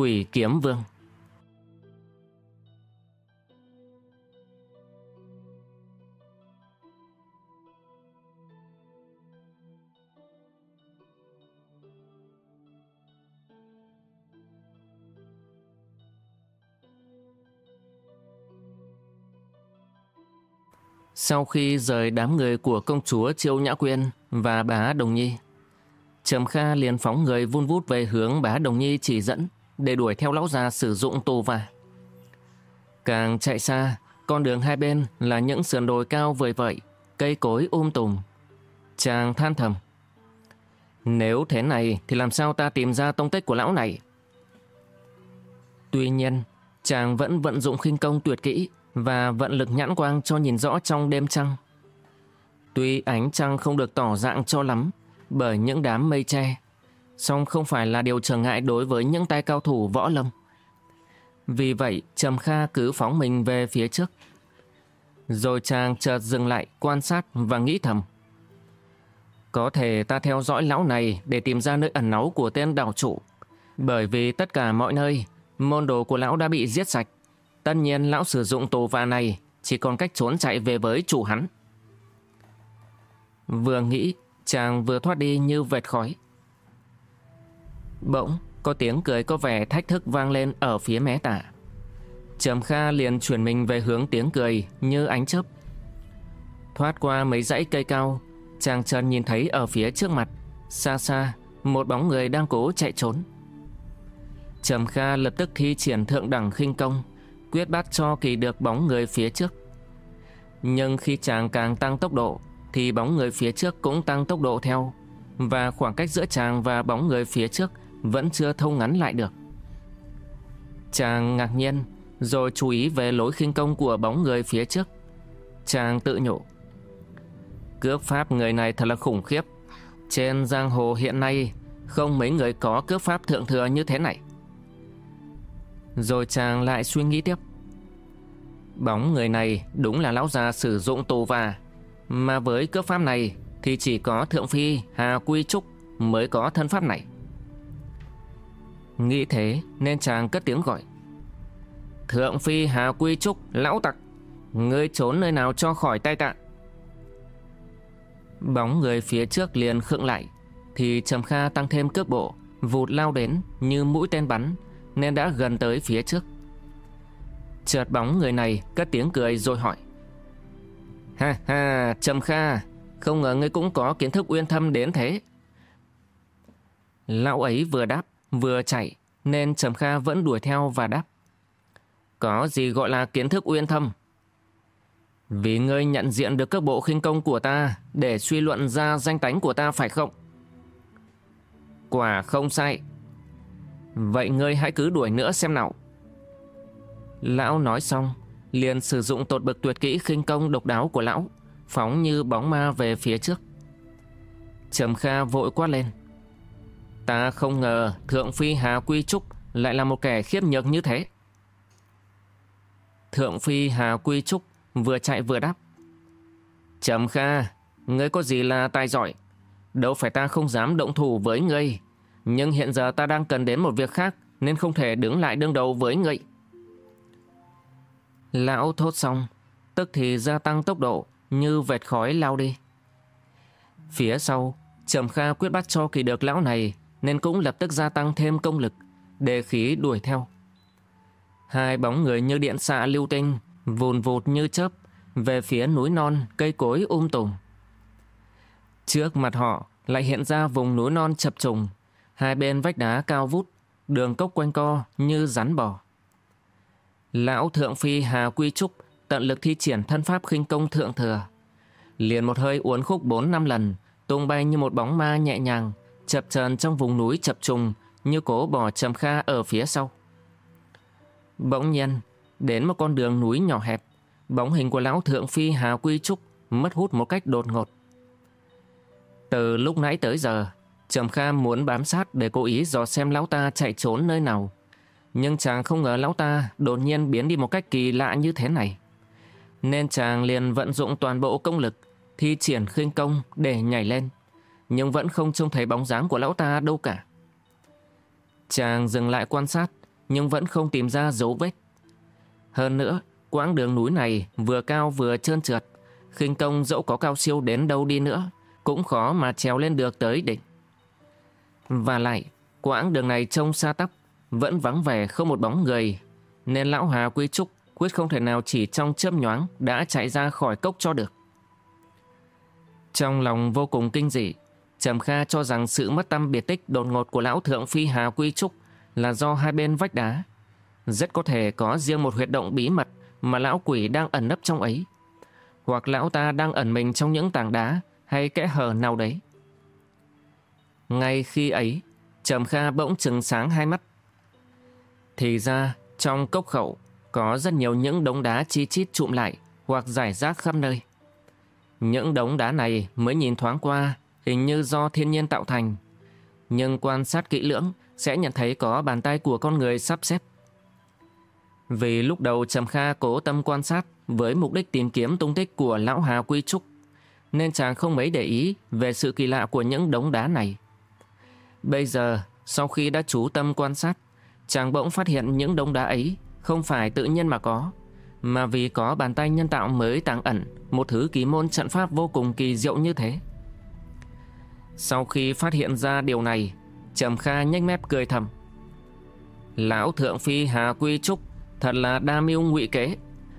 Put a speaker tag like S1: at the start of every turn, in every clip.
S1: Quỷ Kiếm Vương. Sau khi rời đám người của công chúa Chiêu Nhã Quyên và bá Đồng Nhi, Trầm Kha liền phóng người vun vút về hướng bá Đồng Nhi chỉ dẫn để đuổi theo lão già sử dụng tù và. Càng chạy xa, con đường hai bên là những sườn đồi cao vời vợi, cây cối um tùm. Chàng than thầm. Nếu thế này thì làm sao ta tìm ra tông tích của lão này? Tuy nhiên, chàng vẫn vận dụng khinh công tuyệt kỹ và vận lực nhãn quang cho nhìn rõ trong đêm trăng. Tuy ánh trăng không được tỏ dạng cho lắm bởi những đám mây che, song không phải là điều trở ngại đối với những tay cao thủ võ lâm. Vì vậy, Trầm Kha cứ phóng mình về phía trước. Rồi chàng chợt dừng lại quan sát và nghĩ thầm. Có thể ta theo dõi lão này để tìm ra nơi ẩn náu của tên đảo chủ. Bởi vì tất cả mọi nơi, môn đồ của lão đã bị giết sạch. Tất nhiên lão sử dụng tù và này chỉ còn cách trốn chạy về với chủ hắn. Vừa nghĩ, chàng vừa thoát đi như vệt khói. Bỗng, có tiếng cười có vẻ thách thức vang lên ở phía mé tả. Trầm Kha liền chuyển mình về hướng tiếng cười như ánh chớp. Thoát qua mấy dãy cây cao, chàng trần nhìn thấy ở phía trước mặt, xa xa, một bóng người đang cố chạy trốn. Trầm Kha lập tức thi triển thượng đẳng khinh công, quyết bắt cho kỳ được bóng người phía trước. Nhưng khi chàng càng tăng tốc độ, thì bóng người phía trước cũng tăng tốc độ theo, và khoảng cách giữa chàng và bóng người phía trước vẫn chưa thâu ngắn lại được. Chàng ngạc nhiên, rồi chú ý về lối khinh công của bóng người phía trước. Chàng tự nhủ. Cướp pháp người này thật là khủng khiếp. Trên giang hồ hiện nay, không mấy người có cướp pháp thượng thừa như thế này. Rồi chàng lại suy nghĩ tiếp. Bóng người này đúng là lão già sử dụng tù và, mà với cướp pháp này thì chỉ có Thượng Phi Hà Quy Trúc mới có thân pháp này. Nghĩ thế nên chàng cất tiếng gọi. Thượng Phi Hà Quy Trúc, lão tặc, ngươi trốn nơi nào cho khỏi tay tạ. Bóng người phía trước liền khựng lại, thì Trầm Kha tăng thêm cước bộ, vụt lao đến như mũi tên bắn, nên đã gần tới phía trước. Chợt bóng người này cất tiếng cười rồi hỏi. Ha ha, Trầm Kha, không ngờ ngươi cũng có kiến thức uyên thâm đến thế. Lão ấy vừa đáp, vừa chạy, nên Trầm Kha vẫn đuổi theo và đáp. Có gì gọi là kiến thức uyên thâm? Vì ngươi nhận diện được các bộ khinh công của ta để suy luận ra danh tánh của ta phải không? Quả không sai. Vậy ngươi hãy cứ đuổi nữa xem nào. Lão nói xong, liền sử dụng tột bực tuyệt kỹ khinh công độc đáo của lão, phóng như bóng ma về phía trước. Trầm Kha vội quát lên. Ta không ngờ Thượng Phi Hà Quy Trúc lại là một kẻ khiếp nhược như thế. Thượng Phi Hà Quy Trúc vừa chạy vừa đáp. Trầm Kha, ngươi có gì là tài giỏi? Đâu phải ta không dám động thủ với ngươi. Nhưng hiện giờ ta đang cần đến một việc khác nên không thể đứng lại đương đầu với ngươi. Lão thốt xong, tức thì gia tăng tốc độ như vệt khói lao đi. Phía sau, Trầm Kha quyết bắt cho kỳ được lão này nên cũng lập tức gia tăng thêm công lực, đề khí đuổi theo. Hai bóng người như điện xạ lưu tinh, vùn vụt như chớp, về phía núi non, cây cối um tùm. Trước mặt họ lại hiện ra vùng núi non chập trùng, hai bên vách đá cao vút, đường cốc quanh co như rắn bò. Lão Thượng Phi Hà Quy Trúc tận lực thi triển thân pháp khinh công thượng thừa. Liền một hơi uốn khúc bốn năm lần, tung bay như một bóng ma nhẹ nhàng, chập chờn trong vùng núi chập trùng như cố bò trầm kha ở phía sau. Bỗng nhiên, đến một con đường núi nhỏ hẹp, bóng hình của lão thượng phi Hà Quy Trúc mất hút một cách đột ngột. Từ lúc nãy tới giờ, Trầm Kha muốn bám sát để cố ý dò xem lão ta chạy trốn nơi nào. Nhưng chàng không ngờ lão ta đột nhiên biến đi một cách kỳ lạ như thế này. Nên chàng liền vận dụng toàn bộ công lực, thi triển khinh công để nhảy lên. Nhưng vẫn không trông thấy bóng dáng của lão ta đâu cả. Chàng dừng lại quan sát, nhưng vẫn không tìm ra dấu vết. Hơn nữa, quãng đường núi này vừa cao vừa trơn trượt, khinh công dẫu có cao siêu đến đâu đi nữa, cũng khó mà trèo lên được tới đỉnh. Và lại, quãng đường này trông xa tắp, vẫn vắng vẻ không một bóng người, nên lão Hà Quy Trúc quyết không thể nào chỉ trong chớp nhoáng đã chạy ra khỏi cốc cho được. Trong lòng vô cùng kinh dị, Trầm Kha cho rằng sự mất tâm biệt tích đột ngột của lão thượng phi Hà Quy Trúc là do hai bên vách đá. Rất có thể có riêng một huyệt động bí mật mà lão quỷ đang ẩn nấp trong ấy. Hoặc lão ta đang ẩn mình trong những tảng đá hay kẽ hở nào đấy. Ngay khi ấy, Trầm Kha bỗng trừng sáng hai mắt. Thì ra, trong cốc khẩu có rất nhiều những đống đá chi chít trụm lại hoặc giải rác khắp nơi. Những đống đá này mới nhìn thoáng qua hình như do thiên nhiên tạo thành. Nhưng quan sát kỹ lưỡng sẽ nhận thấy có bàn tay của con người sắp xếp. Vì lúc đầu Trầm Kha cố tâm quan sát với mục đích tìm kiếm tung tích của lão Hà Quy Trúc, nên chàng không mấy để ý về sự kỳ lạ của những đống đá này. Bây giờ, sau khi đã chú tâm quan sát, chàng bỗng phát hiện những đống đá ấy không phải tự nhiên mà có, mà vì có bàn tay nhân tạo mới tàng ẩn một thứ kỳ môn trận pháp vô cùng kỳ diệu như thế. Sau khi phát hiện ra điều này, Trầm Kha nhếch mép cười thầm. Lão Thượng Phi Hà Quy Trúc thật là đa mưu ngụy kế.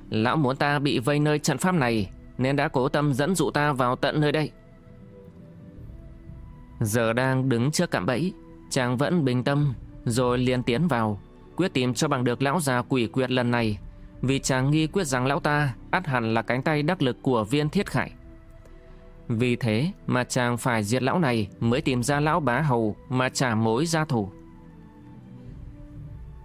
S1: Lão muốn ta bị vây nơi trận pháp này nên đã cố tâm dẫn dụ ta vào tận nơi đây. Giờ đang đứng trước cạm bẫy, chàng vẫn bình tâm rồi liền tiến vào, quyết tìm cho bằng được lão già quỷ quyệt lần này vì chàng nghi quyết rằng lão ta ắt hẳn là cánh tay đắc lực của viên thiết khải. Vì thế mà chàng phải diệt lão này mới tìm ra lão bá hầu mà trả mối gia thù.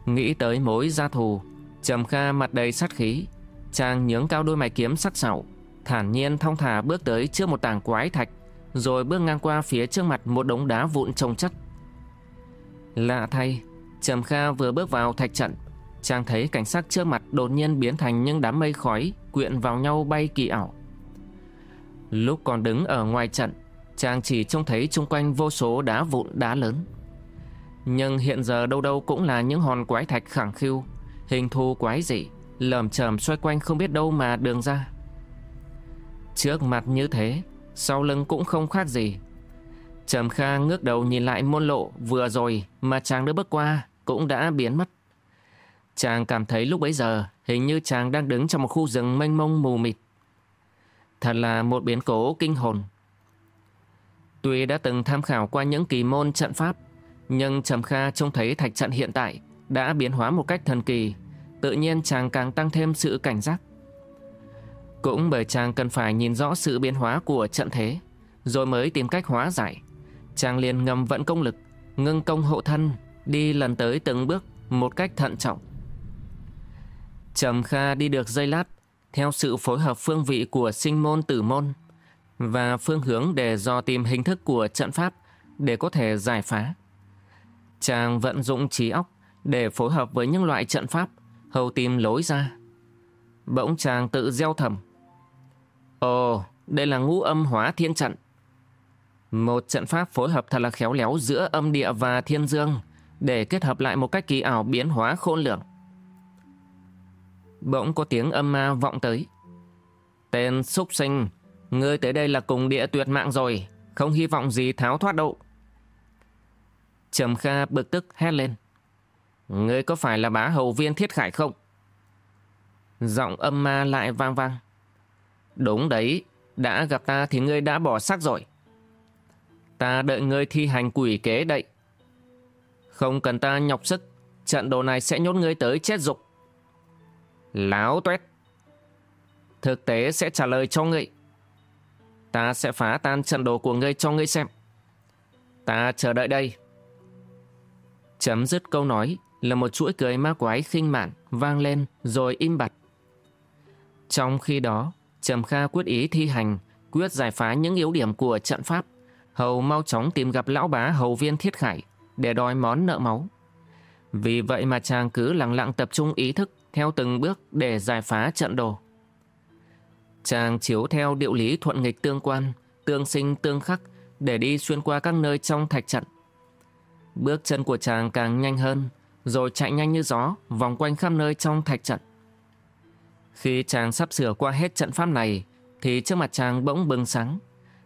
S1: Nghĩ tới mối gia thù, Trầm Kha mặt đầy sát khí, chàng nhướng cao đôi mày kiếm sắc sảo, thản nhiên thong thả bước tới trước một tảng quái thạch, rồi bước ngang qua phía trước mặt một đống đá vụn trồng chất. Lạ thay, Trầm Kha vừa bước vào thạch trận, chàng thấy cảnh sắc trước mặt đột nhiên biến thành những đám mây khói quyện vào nhau bay kỳ ảo. Lúc còn đứng ở ngoài trận, chàng chỉ trông thấy chung quanh vô số đá vụn đá lớn. Nhưng hiện giờ đâu đâu cũng là những hòn quái thạch khẳng khiu, hình thù quái dị, lởm chởm xoay quanh không biết đâu mà đường ra. Trước mặt như thế, sau lưng cũng không khác gì. Trầm Kha ngước đầu nhìn lại môn lộ vừa rồi mà chàng đã bước qua cũng đã biến mất. Chàng cảm thấy lúc bấy giờ hình như chàng đang đứng trong một khu rừng mênh mông mù mịt. Thật là một biến cố kinh hồn. Tuy đã từng tham khảo qua những kỳ môn trận pháp, nhưng Trầm Kha trông thấy thạch trận hiện tại đã biến hóa một cách thần kỳ, tự nhiên chàng càng tăng thêm sự cảnh giác. Cũng bởi chàng cần phải nhìn rõ sự biến hóa của trận thế, rồi mới tìm cách hóa giải. Chàng liền ngầm vận công lực, ngưng công hộ thân, đi lần tới từng bước một cách thận trọng. Trầm Kha đi được dây lát theo sự phối hợp phương vị của sinh môn tử môn và phương hướng để dò tìm hình thức của trận pháp để có thể giải phá. Chàng vận dụng trí óc để phối hợp với những loại trận pháp hầu tìm lối ra. Bỗng chàng tự gieo thầm. Ồ, đây là ngũ âm hóa thiên trận. Một trận pháp phối hợp thật là khéo léo giữa âm địa và thiên dương để kết hợp lại một cách kỳ ảo biến hóa khôn lường. Bỗng có tiếng âm ma vọng tới. Tên súc sinh, ngươi tới đây là cùng địa tuyệt mạng rồi, không hy vọng gì tháo thoát đâu. Trầm Kha bực tức hét lên. Ngươi có phải là bá hầu viên thiết khải không? Giọng âm ma lại vang vang. Đúng đấy, đã gặp ta thì ngươi đã bỏ xác rồi. Ta đợi ngươi thi hành quỷ kế đậy. Không cần ta nhọc sức, trận đồ này sẽ nhốt ngươi tới chết dục. Láo tuét. Thực tế sẽ trả lời cho ngươi. Ta sẽ phá tan trận đồ của ngươi cho ngươi xem. Ta chờ đợi đây. Chấm dứt câu nói, là một chuỗi cười ma quái khinh mạn vang lên rồi im bặt. Trong khi đó, Trầm Kha quyết ý thi hành, quyết giải phá những yếu điểm của trận pháp, hầu mau chóng tìm gặp lão bá hầu viên thiết khải để đòi món nợ máu. Vì vậy mà chàng cứ lặng lặng tập trung ý thức theo từng bước để giải phá trận đồ. Chàng chiếu theo điệu lý thuận nghịch tương quan, tương sinh tương khắc để đi xuyên qua các nơi trong thạch trận. Bước chân của chàng càng nhanh hơn, rồi chạy nhanh như gió, vòng quanh khắp nơi trong thạch trận. Khi chàng sắp sửa qua hết trận pháp này, thì trước mặt chàng bỗng bừng sáng.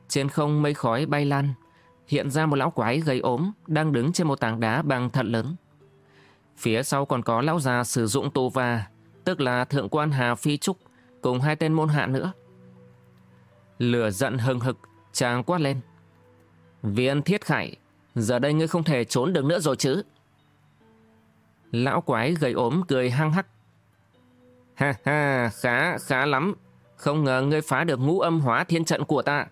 S1: Trên không mây khói bay lan, hiện ra một lão quái gầy ốm đang đứng trên một tảng đá bằng thật lớn. Phía sau còn có lão già sử dụng tù và, tức là thượng quan Hà Phi Trúc, cùng hai tên môn hạ nữa. Lửa giận hừng hực, chàng quát lên. Viên thiết khải, giờ đây ngươi không thể trốn được nữa rồi chứ. Lão quái gầy ốm cười hăng hắc. Ha ha, khá, khá lắm. Không ngờ ngươi phá được ngũ âm hóa thiên trận của ta.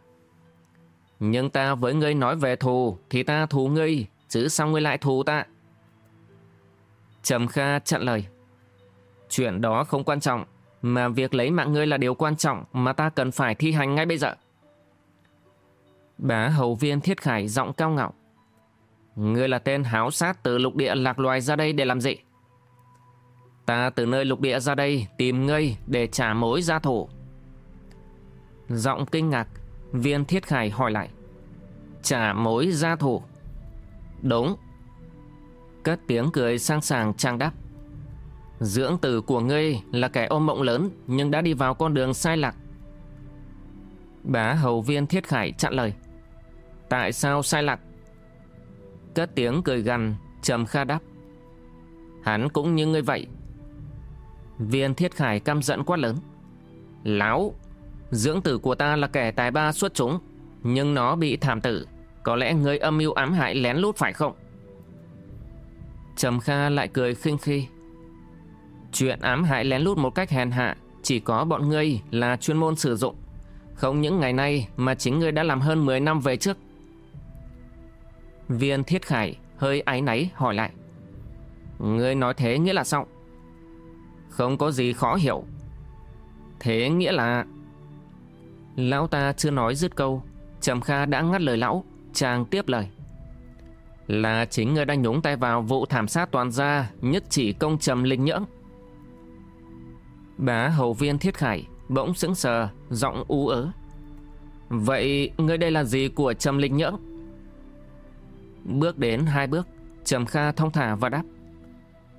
S1: Nhưng ta với ngươi nói về thù thì ta thù ngươi, chứ sao ngươi lại thù ta? Trầm Kha chặn lời. Chuyện đó không quan trọng, mà việc lấy mạng ngươi là điều quan trọng mà ta cần phải thi hành ngay bây giờ. Bá hầu viên thiết khải giọng cao ngạo. Ngươi là tên háo sát từ lục địa lạc loài ra đây để làm gì? Ta từ nơi lục địa ra đây tìm ngươi để trả mối gia thủ. Giọng kinh ngạc, viên thiết khải hỏi lại. Trả mối gia thủ. Đúng. Cất tiếng cười sang sàng trang đáp. Dưỡng tử của ngươi là kẻ ôm mộng lớn nhưng đã đi vào con đường sai lạc. Bá hầu viên thiết khải chặn lời. Tại sao sai lạc? Cất tiếng cười gằn, trầm kha đáp. Hắn cũng như ngươi vậy. Viên thiết khải căm giận quát lớn. Láo, dưỡng tử của ta là kẻ tài ba xuất chúng, nhưng nó bị thảm tử. Có lẽ ngươi âm mưu ám hại lén lút phải không? Trầm Kha lại cười khinh khi. Chuyện ám hại lén lút một cách hèn hạ chỉ có bọn ngươi là chuyên môn sử dụng. Không những ngày nay mà chính ngươi đã làm hơn 10 năm về trước. Viên Thiết Khải hơi áy náy hỏi lại. Ngươi nói thế nghĩa là sao? Không có gì khó hiểu. Thế nghĩa là... Lão ta chưa nói dứt câu, Trầm Kha đã ngắt lời lão, chàng tiếp lời. Là chính người đã nhúng tay vào vụ thảm sát toàn gia nhất chỉ công trầm linh nhưỡng. Bá hầu viên thiết khải bỗng sững sờ, giọng u ớ. Vậy ngươi đây là gì của trầm linh nhưỡng? Bước đến hai bước, Trầm Kha thông thả và đáp.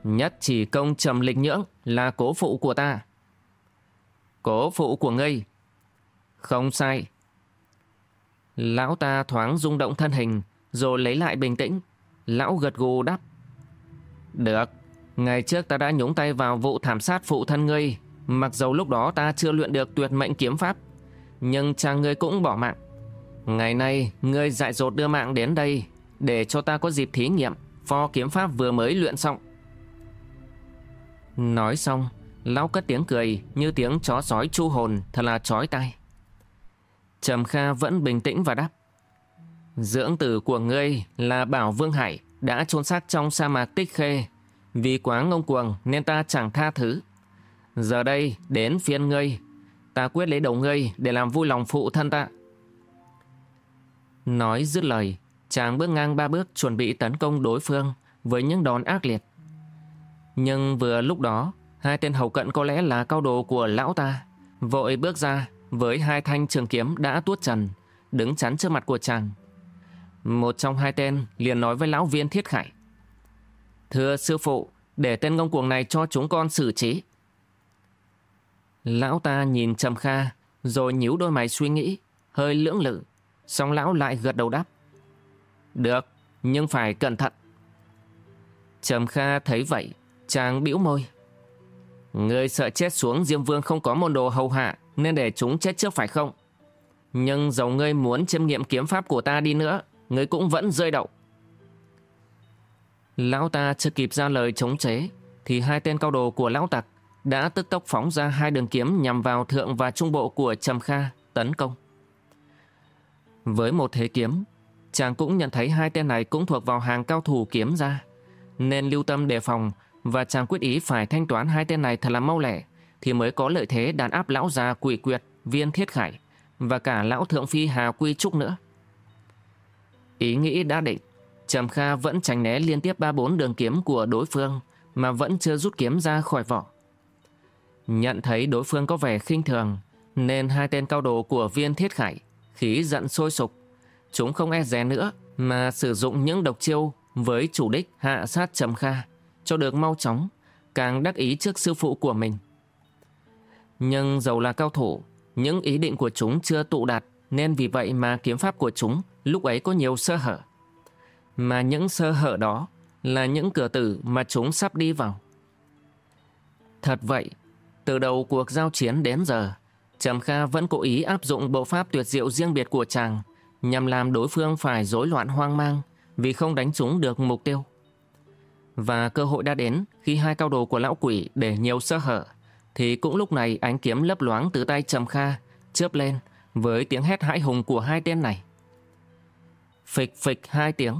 S1: Nhất chỉ công trầm lịch nhưỡng là cố phụ của ta. Cố phụ của ngươi. Không sai. Lão ta thoáng rung động thân hình, rồi lấy lại bình tĩnh. Lão gật gù đáp. Được, ngày trước ta đã nhúng tay vào vụ thảm sát phụ thân ngươi, mặc dầu lúc đó ta chưa luyện được tuyệt mệnh kiếm pháp, nhưng cha ngươi cũng bỏ mạng. Ngày nay, ngươi dại dột đưa mạng đến đây, để cho ta có dịp thí nghiệm pho kiếm pháp vừa mới luyện xong. Nói xong, lão cất tiếng cười như tiếng chó sói chu hồn thật là chói tai. Trầm Kha vẫn bình tĩnh và đáp. Dưỡng tử của ngươi là Bảo Vương Hải đã trôn xác trong sa mạc Tích Khê. Vì quá ngông cuồng nên ta chẳng tha thứ. Giờ đây đến phiên ngươi, ta quyết lấy đầu ngươi để làm vui lòng phụ thân ta. Nói dứt lời, chàng bước ngang ba bước chuẩn bị tấn công đối phương với những đòn ác liệt. Nhưng vừa lúc đó, hai tên hầu cận có lẽ là cao đồ của lão ta, vội bước ra với hai thanh trường kiếm đã tuốt trần, đứng chắn trước mặt của chàng. Một trong hai tên liền nói với lão viên thiết khải. Thưa sư phụ, để tên ngông cuồng này cho chúng con xử trí. Lão ta nhìn Trầm Kha, rồi nhíu đôi mày suy nghĩ, hơi lưỡng lự. Xong lão lại gật đầu đáp. Được, nhưng phải cẩn thận. Trầm Kha thấy vậy, chàng bĩu môi. Ngươi sợ chết xuống Diêm Vương không có môn đồ hầu hạ nên để chúng chết trước phải không? Nhưng dầu ngươi muốn chiêm nghiệm kiếm pháp của ta đi nữa, người cũng vẫn rơi đậu. Lão ta chưa kịp ra lời chống chế, thì hai tên cao đồ của lão tặc đã tức tốc phóng ra hai đường kiếm nhằm vào thượng và trung bộ của Trầm Kha tấn công. Với một thế kiếm, chàng cũng nhận thấy hai tên này cũng thuộc vào hàng cao thủ kiếm ra. nên lưu tâm đề phòng và chàng quyết ý phải thanh toán hai tên này thật là mau lẻ thì mới có lợi thế đàn áp lão già quỷ quyệt, viên thiết khải và cả lão thượng phi Hà Quy Trúc nữa. Ý nghĩ đã định, Trầm Kha vẫn tránh né liên tiếp ba bốn đường kiếm của đối phương mà vẫn chưa rút kiếm ra khỏi vỏ. Nhận thấy đối phương có vẻ khinh thường nên hai tên cao đồ của viên thiết khải khí giận sôi sục. Chúng không e dè nữa mà sử dụng những độc chiêu với chủ đích hạ sát Trầm Kha cho được mau chóng, càng đắc ý trước sư phụ của mình. Nhưng dầu là cao thủ, những ý định của chúng chưa tụ đạt nên vì vậy mà kiếm pháp của chúng lúc ấy có nhiều sơ hở. Mà những sơ hở đó là những cửa tử mà chúng sắp đi vào. Thật vậy, từ đầu cuộc giao chiến đến giờ, Trầm Kha vẫn cố ý áp dụng bộ pháp tuyệt diệu riêng biệt của chàng nhằm làm đối phương phải rối loạn hoang mang vì không đánh trúng được mục tiêu. Và cơ hội đã đến khi hai cao đồ của lão quỷ để nhiều sơ hở thì cũng lúc này ánh kiếm lấp loáng từ tay Trầm Kha chớp lên với tiếng hét hãi hùng của hai tên này. Phịch phịch hai tiếng,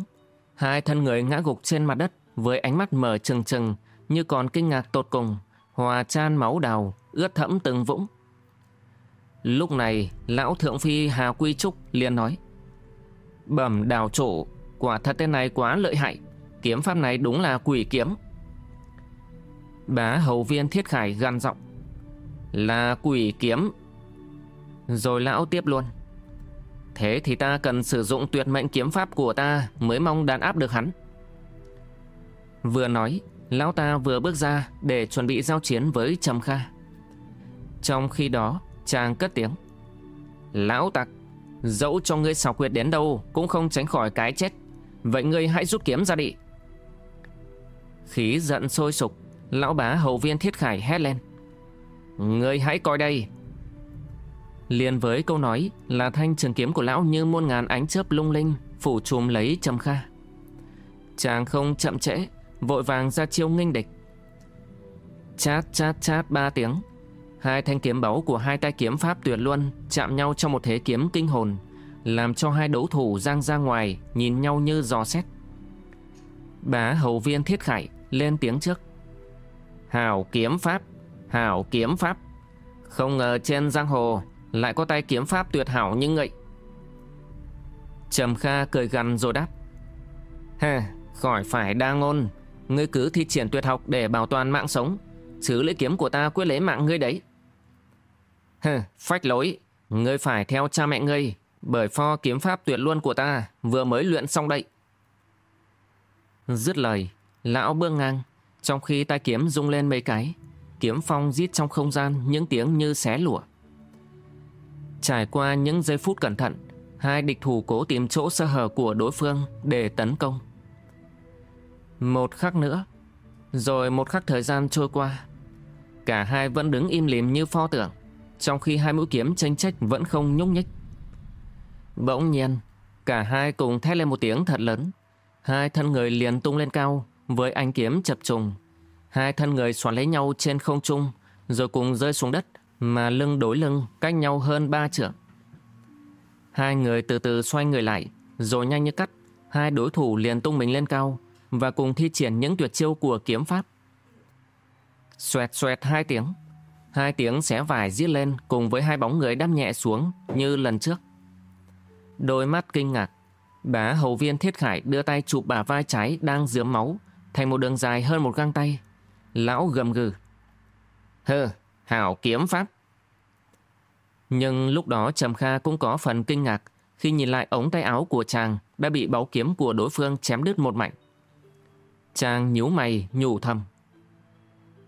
S1: hai thân người ngã gục trên mặt đất với ánh mắt mở trừng trừng như còn kinh ngạc tột cùng, hòa chan máu đào, ướt thẫm từng vũng. Lúc này, lão thượng phi Hà Quy Trúc liền nói Bẩm đào chủ, quả thật tên này quá lợi hại, kiếm pháp này đúng là quỷ kiếm. Bá hầu viên thiết khải gan giọng Là quỷ kiếm Rồi lão tiếp luôn Thế thì ta cần sử dụng tuyệt mệnh kiếm pháp của ta Mới mong đàn áp được hắn. Vừa nói, Lão ta vừa bước ra Để chuẩn bị giao chiến với Trầm Kha. Trong khi đó, Chàng cất tiếng. Lão tặc Dẫu cho ngươi xảo quyệt đến đâu Cũng không tránh khỏi cái chết. Vậy ngươi hãy rút kiếm ra đi. Khí giận sôi sục, Lão bá hầu viên thiết khải hét lên. Ngươi hãy coi đây liền với câu nói là thanh trường kiếm của lão như muôn ngàn ánh chớp lung linh phủ trùm lấy trầm kha. Chàng không chậm trễ vội vàng ra chiêu nghênh địch. Chát chát chát ba tiếng. Hai thanh kiếm báu của hai tay kiếm pháp tuyệt luân chạm nhau trong một thế kiếm kinh hồn làm cho hai đấu thủ giang ra ngoài nhìn nhau như giò xét. Bá hầu viên thiết khải lên tiếng trước. Hảo kiếm pháp, hảo kiếm pháp. Không ngờ trên giang hồ lại có tay kiếm pháp tuyệt hảo như ngậy. Trầm Kha cười gằn rồi đáp. Ha, khỏi phải đa ngôn. Ngươi cứ thi triển tuyệt học để bảo toàn mạng sống. Chứ lễ kiếm của ta quyết lấy mạng ngươi đấy. Hừ, phách lối. Ngươi phải theo cha mẹ ngươi. Bởi pho kiếm pháp tuyệt luôn của ta vừa mới luyện xong đây. Dứt lời, lão bước ngang trong khi tay kiếm rung lên mấy cái, kiếm phong rít trong không gian những tiếng như xé lụa. Trải qua những giây phút cẩn thận, hai địch thủ cố tìm chỗ sơ hở của đối phương để tấn công. Một khắc nữa, rồi một khắc thời gian trôi qua. Cả hai vẫn đứng im lìm như pho tượng, trong khi hai mũi kiếm tranh trách vẫn không nhúc nhích. Bỗng nhiên, cả hai cùng thét lên một tiếng thật lớn. Hai thân người liền tung lên cao, với ánh kiếm chập trùng. Hai thân người xoắn lấy nhau trên không trung, rồi cùng rơi xuống đất, mà lưng đối lưng cách nhau hơn ba trượng. Hai người từ từ xoay người lại, rồi nhanh như cắt, hai đối thủ liền tung mình lên cao và cùng thi triển những tuyệt chiêu của kiếm pháp. Xoẹt xoẹt hai tiếng, hai tiếng xé vải giết lên cùng với hai bóng người đâm nhẹ xuống như lần trước. Đôi mắt kinh ngạc, bá hầu viên thiết khải đưa tay chụp bả vai trái đang dướm máu, thành một đường dài hơn một găng tay. Lão gầm gừ. Hừ, hảo kiếm pháp. Nhưng lúc đó Trầm Kha cũng có phần kinh ngạc khi nhìn lại ống tay áo của chàng đã bị báu kiếm của đối phương chém đứt một mảnh. Chàng nhíu mày nhủ thầm.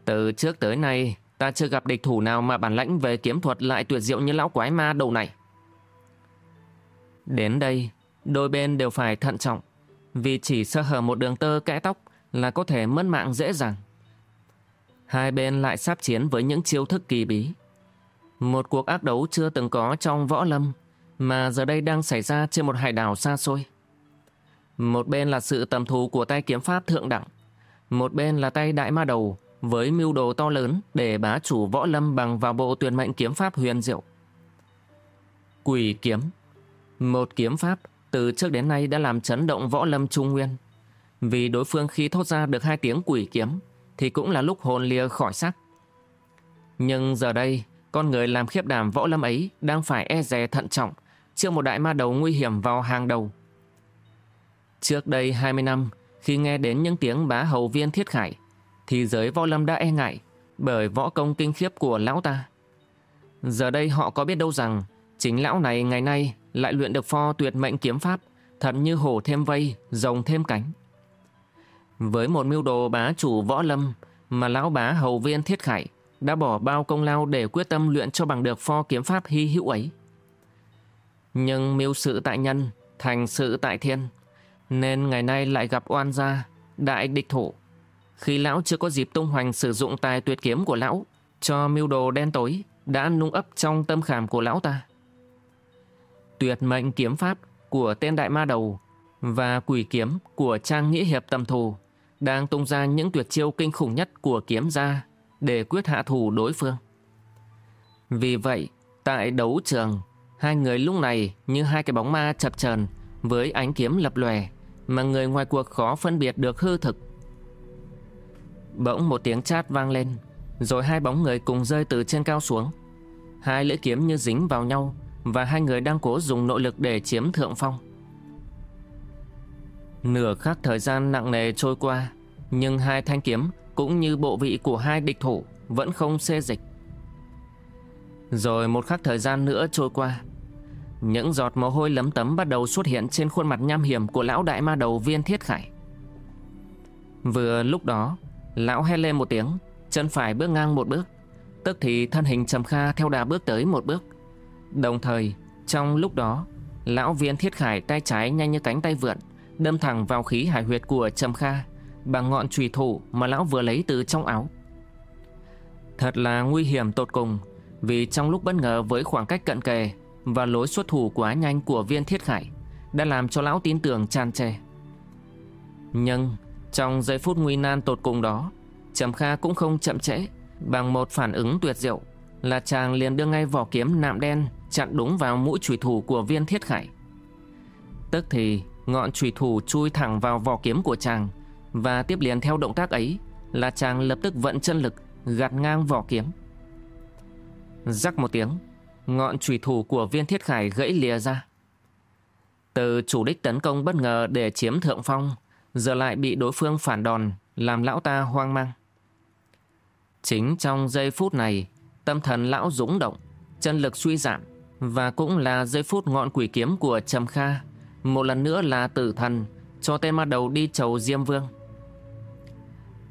S1: Từ trước tới nay ta chưa gặp địch thủ nào mà bản lãnh về kiếm thuật lại tuyệt diệu như lão quái ma đầu này. Đến đây, đôi bên đều phải thận trọng vì chỉ sơ hở một đường tơ kẽ tóc là có thể mất mạng dễ dàng. Hai bên lại sắp chiến với những chiêu thức kỳ bí. Một cuộc ác đấu chưa từng có trong võ lâm, mà giờ đây đang xảy ra trên một hải đảo xa xôi. Một bên là sự tầm thù của tay kiếm pháp thượng đẳng, một bên là tay đại ma đầu với mưu đồ to lớn để bá chủ võ lâm bằng vào bộ tuyển mệnh kiếm pháp huyền diệu. Quỷ kiếm Một kiếm pháp từ trước đến nay đã làm chấn động võ lâm trung nguyên Vì đối phương khi thốt ra được hai tiếng quỷ kiếm thì cũng là lúc hồn lìa khỏi sắc. Nhưng giờ đây, con người làm khiếp đảm võ lâm ấy đang phải e dè thận trọng trước một đại ma đầu nguy hiểm vào hàng đầu. Trước đây 20 năm, khi nghe đến những tiếng bá hầu viên thiết khải, thì giới võ lâm đã e ngại bởi võ công kinh khiếp của lão ta. Giờ đây họ có biết đâu rằng chính lão này ngày nay lại luyện được pho tuyệt mệnh kiếm pháp thật như hổ thêm vây, rồng thêm cánh. Với một mưu đồ bá chủ võ lâm mà lão bá hầu viên thiết khải đã bỏ bao công lao để quyết tâm luyện cho bằng được pho kiếm pháp hy hữu ấy. Nhưng mưu sự tại nhân, thành sự tại thiên, nên ngày nay lại gặp oan gia, đại địch thủ. Khi lão chưa có dịp tung hoành sử dụng tài tuyệt kiếm của lão cho mưu đồ đen tối đã nung ấp trong tâm khảm của lão ta. Tuyệt mệnh kiếm pháp của tên đại ma đầu và quỷ kiếm của trang nghĩa hiệp tầm thù đang tung ra những tuyệt chiêu kinh khủng nhất của kiếm gia để quyết hạ thủ đối phương. Vì vậy, tại đấu trường, hai người lúc này như hai cái bóng ma chập chờn với ánh kiếm lập lòe mà người ngoài cuộc khó phân biệt được hư thực. Bỗng một tiếng chát vang lên, rồi hai bóng người cùng rơi từ trên cao xuống. Hai lưỡi kiếm như dính vào nhau và hai người đang cố dùng nội lực để chiếm thượng phong. Nửa khắc thời gian nặng nề trôi qua, nhưng hai thanh kiếm cũng như bộ vị của hai địch thủ vẫn không xê dịch. Rồi một khắc thời gian nữa trôi qua, những giọt mồ hôi lấm tấm bắt đầu xuất hiện trên khuôn mặt nham hiểm của lão đại ma đầu viên thiết khải. Vừa lúc đó, lão hét lên một tiếng, chân phải bước ngang một bước, tức thì thân hình trầm kha theo đà bước tới một bước. Đồng thời, trong lúc đó, lão viên thiết khải tay trái nhanh như cánh tay vượn, đâm thẳng vào khí hải huyệt của trầm kha bằng ngọn chùy thủ mà lão vừa lấy từ trong áo. Thật là nguy hiểm tột cùng, vì trong lúc bất ngờ với khoảng cách cận kề và lối xuất thủ quá nhanh của viên thiết khải đã làm cho lão tin tưởng tràn trề. Nhưng trong giây phút nguy nan tột cùng đó, Trầm Kha cũng không chậm trễ, bằng một phản ứng tuyệt diệu là chàng liền đưa ngay vỏ kiếm nạm đen chặn đúng vào mũi chùy thủ của viên thiết khải. Tức thì ngọn chùy thủ chui thẳng vào vỏ kiếm của chàng và tiếp liền theo động tác ấy là chàng lập tức vận chân lực gạt ngang vỏ kiếm. Rắc một tiếng, ngọn chùy thủ của viên thiết khải gãy lìa ra. Từ chủ đích tấn công bất ngờ để chiếm thượng phong, giờ lại bị đối phương phản đòn, làm lão ta hoang mang. Chính trong giây phút này, tâm thần lão dũng động, chân lực suy giảm, và cũng là giây phút ngọn quỷ kiếm của Trầm Kha, một lần nữa là tử thần, cho tên ma đầu đi chầu Diêm Vương.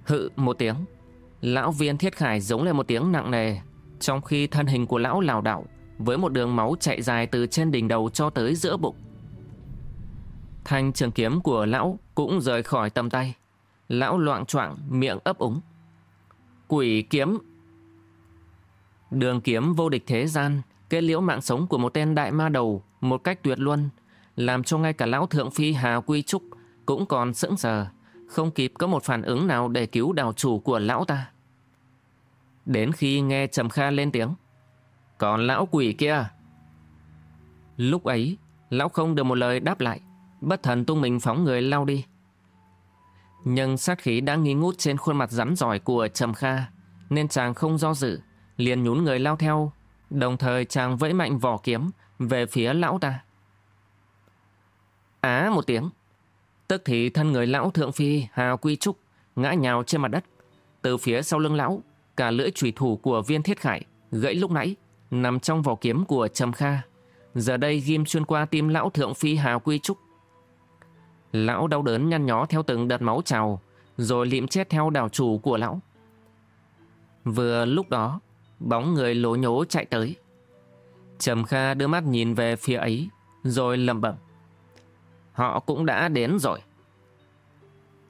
S1: Hự một tiếng, lão viên thiết khải giống lên một tiếng nặng nề, trong khi thân hình của lão lảo đảo với một đường máu chạy dài từ trên đỉnh đầu cho tới giữa bụng. Thanh trường kiếm của lão cũng rời khỏi tầm tay. Lão loạn choạng miệng ấp úng. Quỷ kiếm. Đường kiếm vô địch thế gian, kết liễu mạng sống của một tên đại ma đầu một cách tuyệt luân, làm cho ngay cả lão thượng phi Hà Quy Trúc cũng còn sững sờ, không kịp có một phản ứng nào để cứu đào chủ của lão ta. Đến khi nghe Trầm Kha lên tiếng, còn lão quỷ kia... Lúc ấy, lão không được một lời đáp lại, bất thần tung mình phóng người lao đi. Nhưng sát khí đã nghi ngút trên khuôn mặt rắn giỏi của Trầm Kha, nên chàng không do dự, liền nhún người lao theo, đồng thời chàng vẫy mạnh vỏ kiếm về phía lão ta. Á một tiếng, tức thì thân người lão thượng phi Hà Quy Trúc ngã nhào trên mặt đất. Từ phía sau lưng lão, cả lưỡi chủy thủ của viên thiết khải gãy lúc nãy nằm trong vỏ kiếm của Trầm Kha. Giờ đây ghim xuyên qua tim lão thượng phi Hà Quy Trúc. Lão đau đớn nhăn nhó theo từng đợt máu trào, rồi liệm chết theo đảo chủ của lão. Vừa lúc đó, bóng người lố nhố chạy tới. Trầm Kha đưa mắt nhìn về phía ấy, rồi lầm bẩm. Họ cũng đã đến rồi.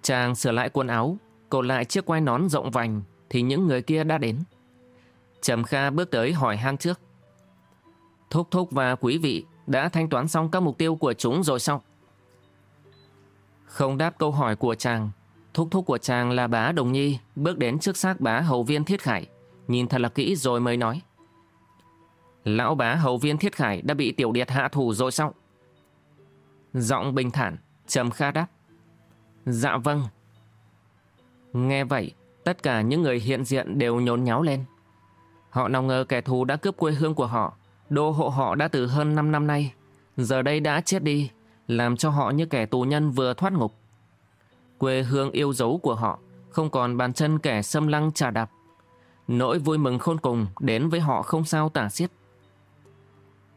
S1: Chàng sửa lại quần áo, cột lại chiếc quai nón rộng vành, thì những người kia đã đến. Trầm Kha bước tới hỏi han trước. Thúc Thúc và quý vị đã thanh toán xong các mục tiêu của chúng rồi sao? Không đáp câu hỏi của chàng, thúc thúc của chàng là bá Đồng Nhi bước đến trước xác bá hầu viên Thiết Khải, nhìn thật là kỹ rồi mới nói. Lão bá hầu viên Thiết Khải đã bị tiểu điệt hạ thủ rồi sao? Giọng bình thản, trầm kha đáp. Dạ vâng. Nghe vậy, tất cả những người hiện diện đều nhốn nháo lên. Họ nào ngờ kẻ thù đã cướp quê hương của họ, đô hộ họ đã từ hơn 5 năm nay, giờ đây đã chết đi, làm cho họ như kẻ tù nhân vừa thoát ngục. Quê hương yêu dấu của họ, không còn bàn chân kẻ xâm lăng trà đạp. Nỗi vui mừng khôn cùng đến với họ không sao tả xiết.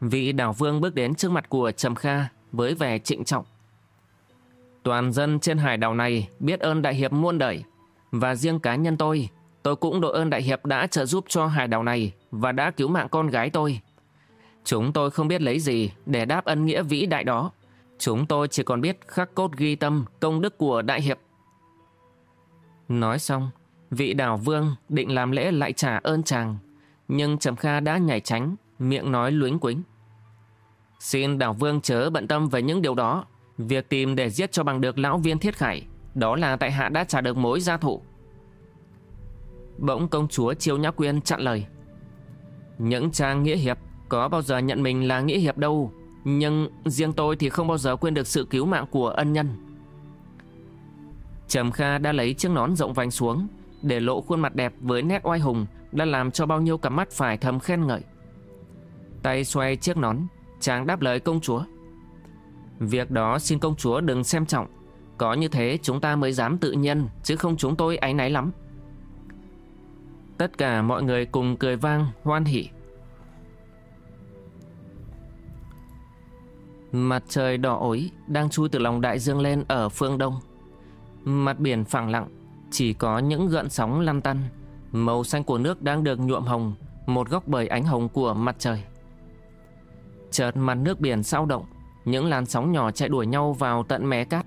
S1: Vị đảo vương bước đến trước mặt của Trầm Kha với vẻ trịnh trọng. Toàn dân trên hải đảo này biết ơn đại hiệp muôn đời. Và riêng cá nhân tôi, tôi cũng đội ơn đại hiệp đã trợ giúp cho hải đảo này và đã cứu mạng con gái tôi. Chúng tôi không biết lấy gì để đáp ân nghĩa vĩ đại đó. Chúng tôi chỉ còn biết khắc cốt ghi tâm công đức của đại hiệp. Nói xong, vị đảo vương định làm lễ lại trả ơn chàng. Nhưng Trầm Kha đã nhảy tránh, miệng nói luyến quính. Xin đảo vương chớ bận tâm về những điều đó. Việc tìm để giết cho bằng được lão viên thiết khải, đó là tại hạ đã trả được mối gia thụ. Bỗng công chúa Chiêu Nhã Quyên chặn lời. Những trang nghĩa hiệp có bao giờ nhận mình là nghĩa hiệp đâu, nhưng riêng tôi thì không bao giờ quên được sự cứu mạng của ân nhân. Trầm Kha đã lấy chiếc nón rộng vành xuống, để lộ khuôn mặt đẹp với nét oai hùng đã làm cho bao nhiêu cặp mắt phải thầm khen ngợi. Tay xoay chiếc nón, chàng đáp lời công chúa. Việc đó xin công chúa đừng xem trọng, có như thế chúng ta mới dám tự nhân chứ không chúng tôi áy náy lắm. Tất cả mọi người cùng cười vang, hoan hỉ. Mặt trời đỏ ối đang chui từ lòng đại dương lên ở phương đông. Mặt biển phẳng lặng, chỉ có những gợn sóng lăn tăn. Màu xanh của nước đang được nhuộm hồng, một góc bởi ánh hồng của mặt trời. Chợt mặt nước biển sao động, những làn sóng nhỏ chạy đuổi nhau vào tận mé cát.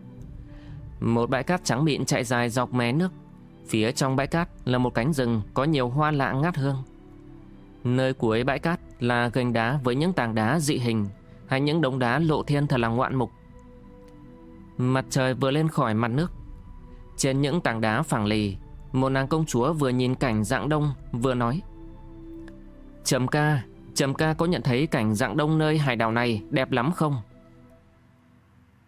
S1: Một bãi cát trắng mịn chạy dài dọc mé nước. Phía trong bãi cát là một cánh rừng có nhiều hoa lạ ngát hương. Nơi cuối bãi cát là gành đá với những tảng đá dị hình hay những đống đá lộ thiên thật là ngoạn mục. Mặt trời vừa lên khỏi mặt nước. Trên những tảng đá phẳng lì, một nàng công chúa vừa nhìn cảnh dạng đông vừa nói. Trầm ca, Trầm ca có nhận thấy cảnh dạng đông nơi hải đảo này đẹp lắm không?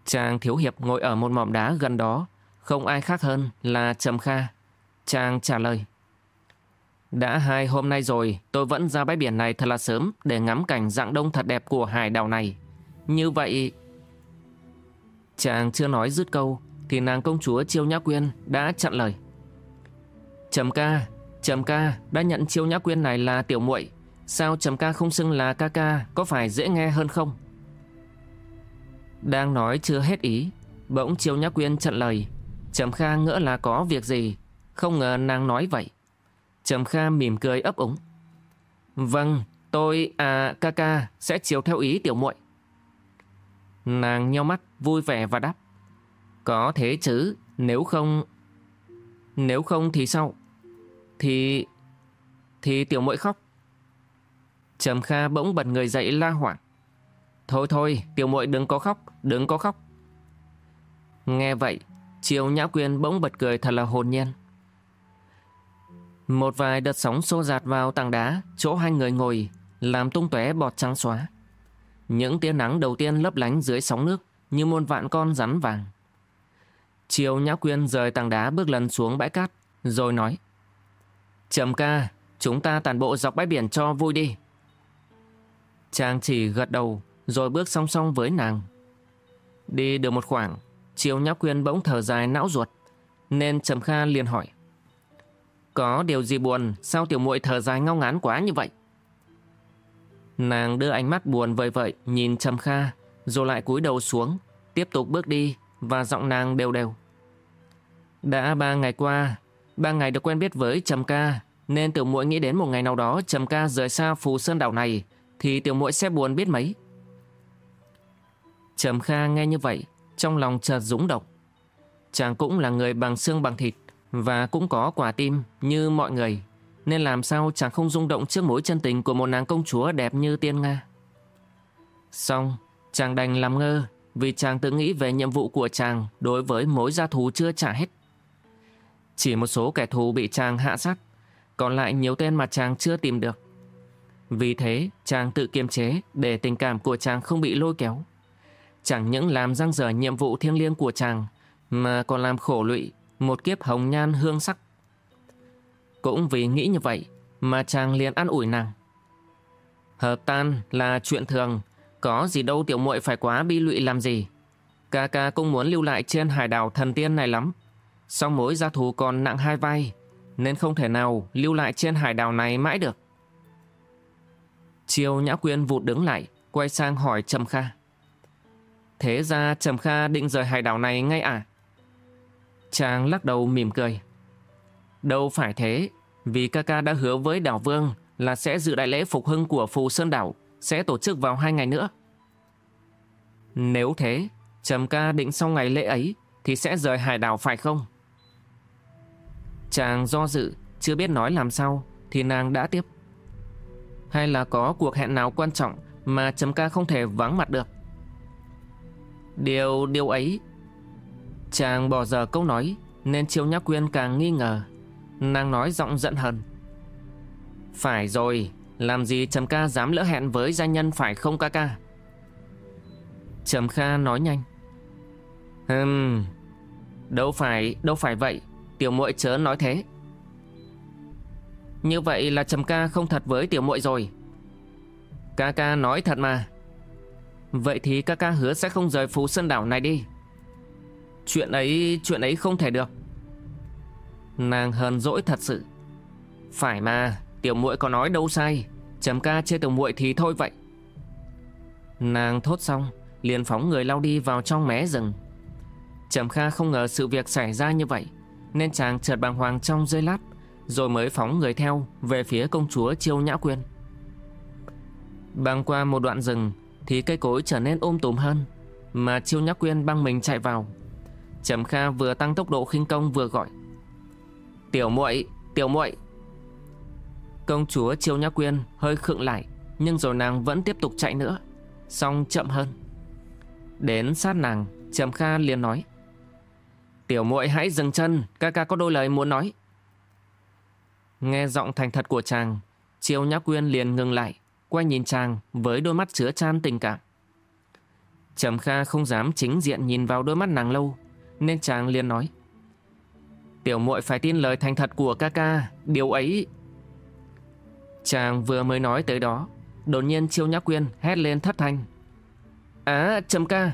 S1: Chàng thiếu hiệp ngồi ở một mỏm đá gần đó, không ai khác hơn là Trầm Kha. Chàng trả lời. Đã hai hôm nay rồi, tôi vẫn ra bãi biển này thật là sớm để ngắm cảnh dạng đông thật đẹp của hải đảo này. Như vậy... Chàng chưa nói dứt câu, thì nàng công chúa Chiêu Nhã Quyên đã chặn lời. Trầm ca, Trầm ca đã nhận Chiêu Nhã Quyên này là tiểu muội, sao Trầm ca không xưng là ca ca, có phải dễ nghe hơn không? Đang nói chưa hết ý, bỗng Chiêu Nhã Quyên chặn lời. Trầm Kha ngỡ là có việc gì, không ngờ nàng nói vậy. Trầm Kha mỉm cười ấp úng. Vâng, tôi à ca ca sẽ chiều theo ý tiểu muội. Nàng nheo mắt vui vẻ và đáp. Có thế chứ, nếu không... Nếu không thì sao? Thì... Thì tiểu muội khóc. Trầm Kha bỗng bật người dậy la hoảng. Thôi thôi, tiểu muội đừng có khóc, đừng có khóc. Nghe vậy, Triều Nhã Quyên bỗng bật cười thật là hồn nhiên. Một vài đợt sóng xô dạt vào tảng đá, chỗ hai người ngồi, làm tung tóe bọt trắng xóa. Những tia nắng đầu tiên lấp lánh dưới sóng nước như muôn vạn con rắn vàng. Triều Nhã Quyên rời tảng đá bước lần xuống bãi cát, rồi nói. Trầm ca, chúng ta tàn bộ dọc bãi biển cho vui đi. Chàng chỉ gật đầu, rồi bước song song với nàng. Đi được một khoảng, chiều Nhã Quyên bỗng thở dài não ruột, nên Trầm Kha liền hỏi. Có điều gì buồn, sao tiểu muội thở dài ngao ngán quá như vậy? Nàng đưa ánh mắt buồn vời vợi nhìn Trầm Kha, rồi lại cúi đầu xuống, tiếp tục bước đi và giọng nàng đều đều. Đã ba ngày qua, ba ngày được quen biết với Trầm Ca, nên tiểu muội nghĩ đến một ngày nào đó Trầm Ca rời xa Phù Sơn đảo này, thì tiểu muội sẽ buồn biết mấy. Trầm Kha nghe như vậy, trong lòng chợt dũng động. Chàng cũng là người bằng xương bằng thịt và cũng có quả tim như mọi người, nên làm sao chàng không rung động trước mối chân tình của một nàng công chúa đẹp như tiên Nga. Xong, chàng đành làm ngơ vì chàng tự nghĩ về nhiệm vụ của chàng đối với mối gia thù chưa trả hết. Chỉ một số kẻ thù bị chàng hạ sát, còn lại nhiều tên mà chàng chưa tìm được. Vì thế, chàng tự kiềm chế để tình cảm của chàng không bị lôi kéo. Chẳng những làm răng dở nhiệm vụ thiêng liêng của chàng, mà còn làm khổ lụy một kiếp hồng nhan hương sắc. Cũng vì nghĩ như vậy mà chàng liền ăn ủi nàng. Hợp tan là chuyện thường, có gì đâu tiểu muội phải quá bi lụy làm gì. Ca ca cũng muốn lưu lại trên hải đảo thần tiên này lắm. Song mối gia thù còn nặng hai vai, nên không thể nào lưu lại trên hải đảo này mãi được. Chiêu Nhã Quyên vụt đứng lại, quay sang hỏi Trầm Kha. Thế ra Trầm Kha định rời hải đảo này ngay à? Chàng lắc đầu mỉm cười. Đâu phải thế, vì ca ca đã hứa với đảo vương là sẽ dự đại lễ phục hưng của Phù Sơn Đảo, sẽ tổ chức vào hai ngày nữa. Nếu thế, Trầm ca định sau ngày lễ ấy thì sẽ rời hải đảo phải không? Chàng do dự, chưa biết nói làm sao, thì nàng đã tiếp. Hay là có cuộc hẹn nào quan trọng mà Trầm ca không thể vắng mặt được? Điều, điều ấy Chàng bỏ giờ câu nói Nên Triệu Nhã Quyên càng nghi ngờ. Nàng nói giọng giận hờn. Phải rồi Làm gì Trầm ca dám lỡ hẹn với gia nhân phải không ca ca? Trầm Kha nói nhanh. Hừm Đâu phải Đâu phải vậy Tiểu muội chớ nói thế. Như vậy là Trầm ca không thật với tiểu muội rồi. Ca ca nói thật mà. Vậy thì ca ca hứa sẽ không rời Phú Sơn Đảo này đi. Chuyện ấy, chuyện ấy không thể được. Nàng hờn dỗi thật sự. Phải mà, tiểu muội có nói đâu sai. Trầm ca chê tiểu muội thì thôi vậy. Nàng thốt xong liền phóng người lao đi vào trong mé rừng. Trầm Kha không ngờ sự việc xảy ra như vậy Nên chàng chợt bàng hoàng trong giây lát. Rồi mới phóng người theo Về phía công chúa Chiêu Nhã Quyên Băng qua một đoạn rừng Thì cây cối trở nên ôm tùm hơn Mà Chiêu Nhã Quyên băng mình chạy vào Trầm Kha vừa tăng tốc độ khinh công vừa gọi Tiểu muội, tiểu muội. Công chúa Chiêu Nhã Quyên hơi khựng lại, nhưng rồi nàng vẫn tiếp tục chạy nữa, song chậm hơn. Đến sát nàng, Trầm Kha liền nói: "Tiểu muội hãy dừng chân, ca ca có đôi lời muốn nói." Nghe giọng thành thật của chàng, Chiêu Nhã Quyên liền ngừng lại, quay nhìn chàng với đôi mắt chứa chan tình cảm. Trầm Kha không dám chính diện nhìn vào đôi mắt nàng lâu, nên chàng liền nói: Tiểu muội phải tin lời thành thật của ca ca Điều ấy Chàng vừa mới nói tới đó Đột nhiên Chiêu Nhã Quyên hét lên thất thanh Á Trầm ca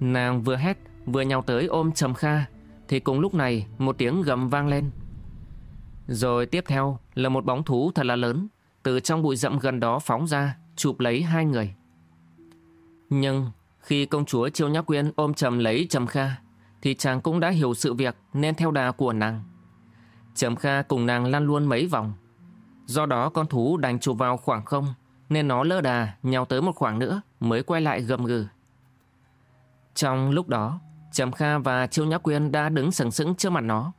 S1: Nàng vừa hét Vừa nhào tới ôm Trầm Kha Thì cùng lúc này một tiếng gầm vang lên rồi tiếp theo Là một bóng thú thật là lớn Từ trong bụi rậm gần đó phóng ra Chụp lấy hai người Nhưng khi công chúa Chiêu Nhã Quyên ôm Trầm lấy Trầm Kha thì chàng cũng đã hiểu sự việc nên theo đà của nàng. Trầm Kha cùng nàng lăn luôn mấy vòng. Do đó con thú đành chụp vào khoảng không nên nó lơ đà nhào tới một khoảng nữa mới quay lại gầm gừ. Trong lúc đó, Trầm Kha và Chiêu Nhã Quyên đã đứng sừng sững trước mặt nó.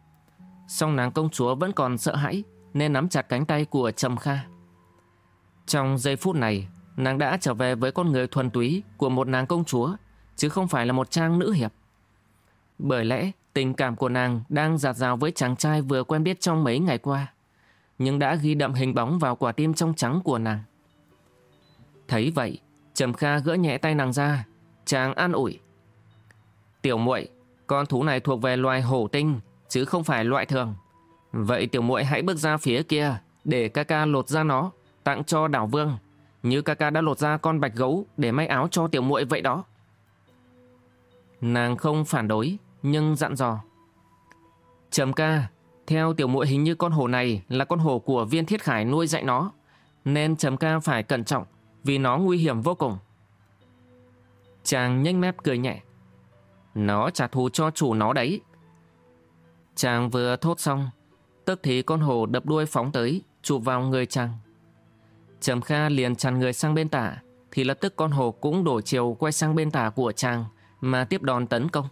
S1: Song nàng công chúa vẫn còn sợ hãi nên nắm chặt cánh tay của Trầm Kha. Trong giây phút này, nàng đã trở về với con người thuần túy của một nàng công chúa chứ không phải là một trang nữ hiệp. Bởi lẽ tình cảm của nàng đang giạt rào với chàng trai vừa quen biết trong mấy ngày qua, nhưng đã ghi đậm hình bóng vào quả tim trong trắng của nàng. Thấy vậy, Trầm Kha gỡ nhẹ tay nàng ra, chàng an ủi. Tiểu muội, con thú này thuộc về loài hổ tinh, chứ không phải loại thường. Vậy tiểu muội hãy bước ra phía kia để ca ca lột ra nó, tặng cho đảo vương. Như ca ca đã lột ra con bạch gấu để may áo cho tiểu muội vậy đó. Nàng không phản đối, nhưng dặn dò. Trầm ca, theo tiểu muội hình như con hổ này là con hổ của viên thiết khải nuôi dạy nó, nên Trầm ca phải cẩn trọng vì nó nguy hiểm vô cùng. Chàng nhanh mép cười nhẹ. Nó trả thù cho chủ nó đấy. Chàng vừa thốt xong, tức thì con hổ đập đuôi phóng tới, chụp vào người chàng. Trầm Kha liền chặn người sang bên tả, thì lập tức con hổ cũng đổi chiều quay sang bên tả của chàng mà tiếp đòn tấn công.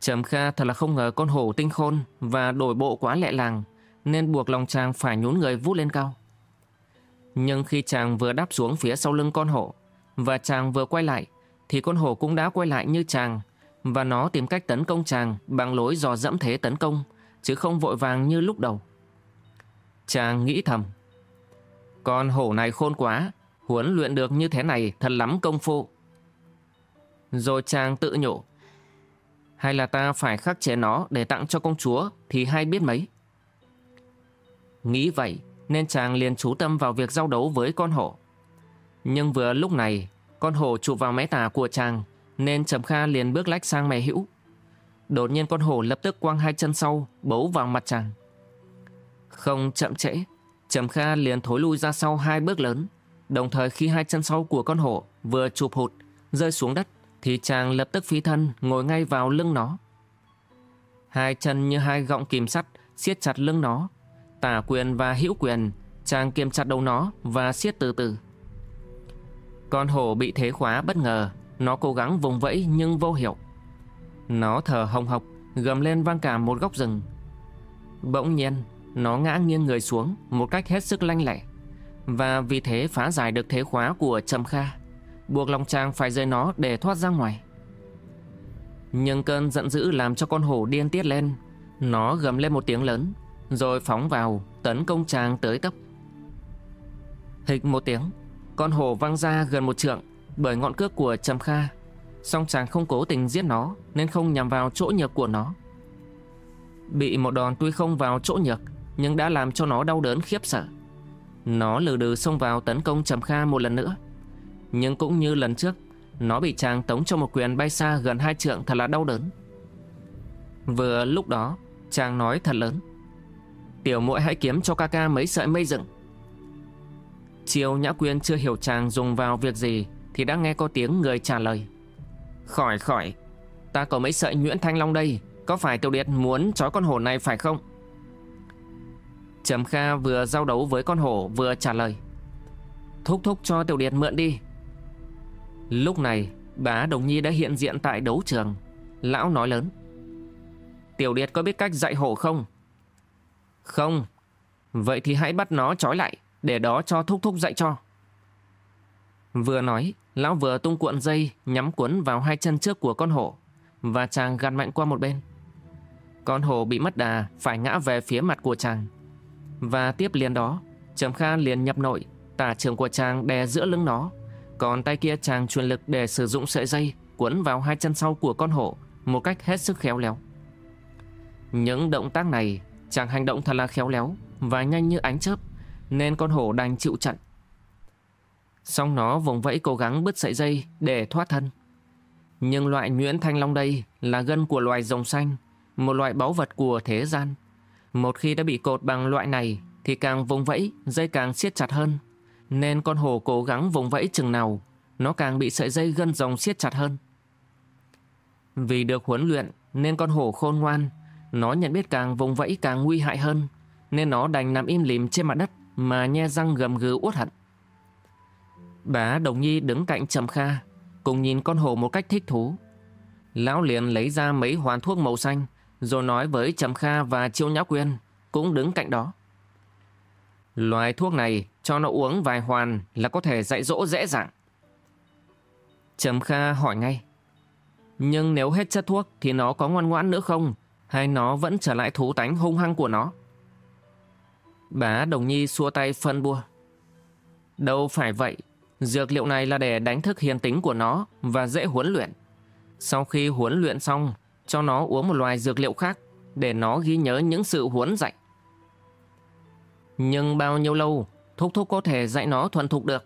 S1: Trầm Kha thật là không ngờ con hổ tinh khôn và đổi bộ quá lẹ làng, nên buộc lòng chàng phải nhún người vút lên cao. Nhưng khi chàng vừa đáp xuống phía sau lưng con hổ, và chàng vừa quay lại, thì con hổ cũng đã quay lại như chàng, và nó tìm cách tấn công chàng bằng lối dò dẫm thế tấn công, chứ không vội vàng như lúc đầu. Chàng nghĩ thầm, con hổ này khôn quá, huấn luyện được như thế này thật lắm công phu. Rồi chàng tự nhủ, Hay là ta phải khắc chế nó để tặng cho công chúa thì hay biết mấy. Nghĩ vậy nên chàng liền chú tâm vào việc giao đấu với con hổ. Nhưng vừa lúc này, con hổ chụp vào mé tà của chàng nên Trầm Kha liền bước lách sang mẹ hữu. Đột nhiên con hổ lập tức quăng hai chân sau bấu vào mặt chàng. Không chậm trễ, Trầm Kha liền thối lui ra sau hai bước lớn. Đồng thời khi hai chân sau của con hổ vừa chụp hụt, rơi xuống đất, thì chàng lập tức phí thân ngồi ngay vào lưng nó. Hai chân như hai gọng kìm sắt siết chặt lưng nó. Tả quyền và hữu quyền, chàng kiềm chặt đầu nó và siết từ từ. Con hổ bị thế khóa bất ngờ, nó cố gắng vùng vẫy nhưng vô hiệu. Nó thở hồng hộc, gầm lên vang cả một góc rừng. Bỗng nhiên, nó ngã nghiêng người xuống một cách hết sức lanh lẻ. và vì thế phá giải được thế khóa của Trầm Kha, buộc lòng chàng phải rơi nó để thoát ra ngoài. Nhưng cơn giận dữ làm cho con hổ điên tiết lên, nó gầm lên một tiếng lớn, rồi phóng vào tấn công chàng tới tấp. Hịch một tiếng, con hổ văng ra gần một trượng bởi ngọn cước của Trầm Kha, song chàng không cố tình giết nó nên không nhằm vào chỗ nhược của nó. Bị một đòn tuy không vào chỗ nhược nhưng đã làm cho nó đau đớn khiếp sợ. Nó lừ đừ xông vào tấn công Trầm Kha một lần nữa. Nhưng cũng như lần trước, nó bị chàng tống cho một quyền bay xa gần hai trượng thật là đau đớn. Vừa lúc đó, chàng nói thật lớn. Tiểu muội hãy kiếm cho ca ca mấy sợi mây dựng. Chiêu Nhã Quyên chưa hiểu chàng dùng vào việc gì thì đã nghe có tiếng người trả lời. Khỏi khỏi, ta có mấy sợi nhuyễn thanh long đây, có phải tiểu điệt muốn trói con hổ này phải không? Trầm Kha vừa giao đấu với con hổ vừa trả lời. Thúc thúc cho Tiểu Điệt mượn đi. Lúc này bá Đồng Nhi đã hiện diện tại đấu trường. Lão nói lớn. Tiểu Điệt có biết cách dạy hổ không? Không. Vậy thì hãy bắt nó trói lại Để đó cho thúc thúc dạy cho. Vừa nói, Lão vừa tung cuộn dây, Nhắm cuốn vào hai chân trước của con hổ Và chàng gạt mạnh qua một bên. Con hổ bị mất đà, Phải ngã về phía mặt của chàng. Và tiếp liền đó, Trầm Kha liền nhập nội, Tả trường của chàng đè giữa lưng nó. Còn tay kia chàng truyền lực để sử dụng sợi dây Quấn vào hai chân sau của con hổ Một cách hết sức khéo léo. Những động tác này, Chàng hành động thật là khéo léo Và nhanh như ánh chớp, Nên con hổ đành chịu trận. Xong nó vùng vẫy cố gắng bứt sợi dây Để thoát thân Nhưng loại nhuyễn thanh long đây Là gân của loài rồng xanh Một loại báu vật của thế gian một khi đã bị cột bằng loại này thì càng vùng vẫy, dây càng siết chặt hơn. Nên con hổ cố gắng vùng vẫy chừng nào, nó càng bị sợi dây gân rồng siết chặt hơn. Vì được huấn luyện nên con hổ khôn ngoan, nó nhận biết càng vùng vẫy càng nguy hại hơn, nên nó đành nằm im lìm trên mặt đất mà nhe răng gầm gừ uất hận. Bá Đồng Nhi đứng cạnh Trầm Kha, cùng nhìn con hổ một cách thích thú. Lão liền lấy ra mấy hoàn thuốc màu xanh, rồi nói với Trầm Kha và Chiêu Nhã Quyên cũng đứng cạnh đó. Loài thuốc này cho nó uống vài hoàn là có thể dạy dỗ dễ dàng. Trầm Kha hỏi ngay. Nhưng nếu hết chất thuốc thì nó có ngoan ngoãn nữa không? Hay nó vẫn trở lại thú tánh hung hăng của nó? Bá Đồng Nhi xua tay phân bua. Đâu phải vậy. Dược liệu này là để đánh thức hiền tính của nó và dễ huấn luyện. Sau khi huấn luyện xong cho nó uống một loài dược liệu khác để nó ghi nhớ những sự huấn dạy. Nhưng bao nhiêu lâu Thúc Thúc có thể dạy nó thuần thục được?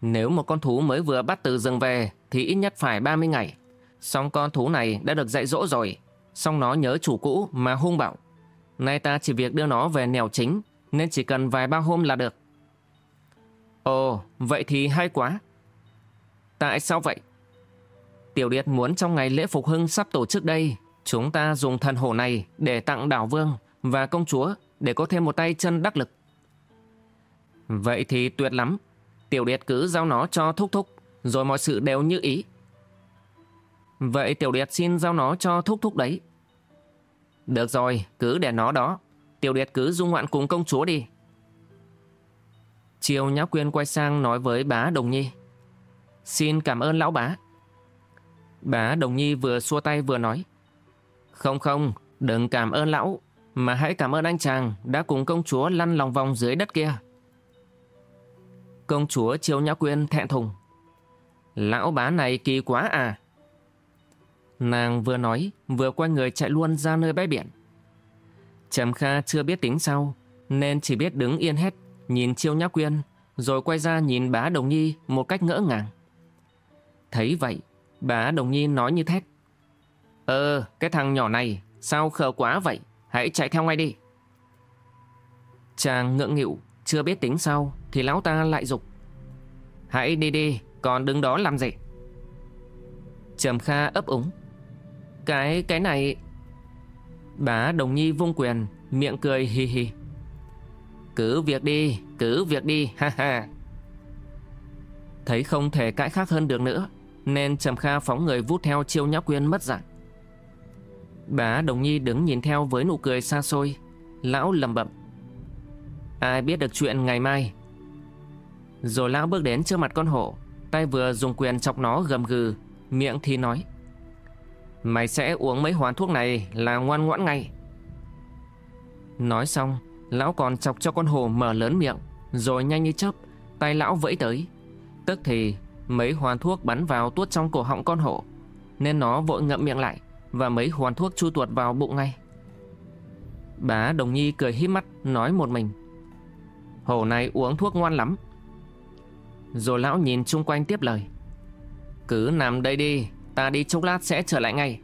S1: Nếu một con thú mới vừa bắt từ rừng về thì ít nhất phải 30 ngày. Xong con thú này đã được dạy dỗ rồi, xong nó nhớ chủ cũ mà hung bạo. Nay ta chỉ việc đưa nó về nẻo chính nên chỉ cần vài ba hôm là được. Ồ, vậy thì hay quá. Tại sao vậy? Tiểu Điệt muốn trong ngày lễ phục hưng sắp tổ chức đây, chúng ta dùng thần hổ này để tặng đảo vương và công chúa để có thêm một tay chân đắc lực. Vậy thì tuyệt lắm. Tiểu Điệt cứ giao nó cho Thúc Thúc, rồi mọi sự đều như ý. Vậy Tiểu Điệt xin giao nó cho Thúc Thúc đấy. Được rồi, cứ để nó đó. Tiểu Điệt cứ dung ngoạn cùng công chúa đi. Chiều Nhã Quyên quay sang nói với bá Đồng Nhi. Xin cảm ơn lão bá. Bá Đồng Nhi vừa xua tay vừa nói. Không không, đừng cảm ơn lão, mà hãy cảm ơn anh chàng đã cùng công chúa lăn lòng vòng dưới đất kia. Công chúa Chiêu Nhã Quyên thẹn thùng. Lão bá này kỳ quá à. Nàng vừa nói vừa quay người chạy luôn ra nơi bãi biển. Trầm Kha chưa biết tính sau, nên chỉ biết đứng yên hết nhìn Chiêu Nhã Quyên rồi quay ra nhìn bá Đồng Nhi một cách ngỡ ngàng. Thấy vậy, bá Đồng Nhi nói như thét. Ờ, cái thằng nhỏ này, sao khờ quá vậy? Hãy chạy theo ngay đi. Chàng ngượng nghịu, chưa biết tính sau thì lão ta lại dục. Hãy đi đi, còn đứng đó làm gì? Trầm Kha ấp úng. Cái, cái này... Bá Đồng Nhi vung quyền, miệng cười hi hi. Cứ việc đi, cứ việc đi, ha ha. Thấy không thể cãi khác hơn được nữa, nên Trầm Kha phóng người vút theo chiêu nhóc quyên mất dạng. Bá Đồng Nhi đứng nhìn theo với nụ cười xa xôi, lão lầm bậm. Ai biết được chuyện ngày mai? Rồi lão bước đến trước mặt con hổ, tay vừa dùng quyền chọc nó gầm gừ, miệng thì nói. Mày sẽ uống mấy hoàn thuốc này là ngoan ngoãn ngay. Nói xong, Lão còn chọc cho con hồ mở lớn miệng, Rồi nhanh như chớp, Tay lão vẫy tới. Tức thì, mấy hoàn thuốc bắn vào tuốt trong cổ họng con hổ Nên nó vội ngậm miệng lại Và mấy hoàn thuốc chu tuột vào bụng ngay. Bá Đồng Nhi cười híp mắt, Nói một mình. Hổ này uống thuốc ngoan lắm. Rồi lão nhìn chung quanh tiếp lời. Cứ nằm đây đi, Ta đi chốc lát sẽ trở lại ngay.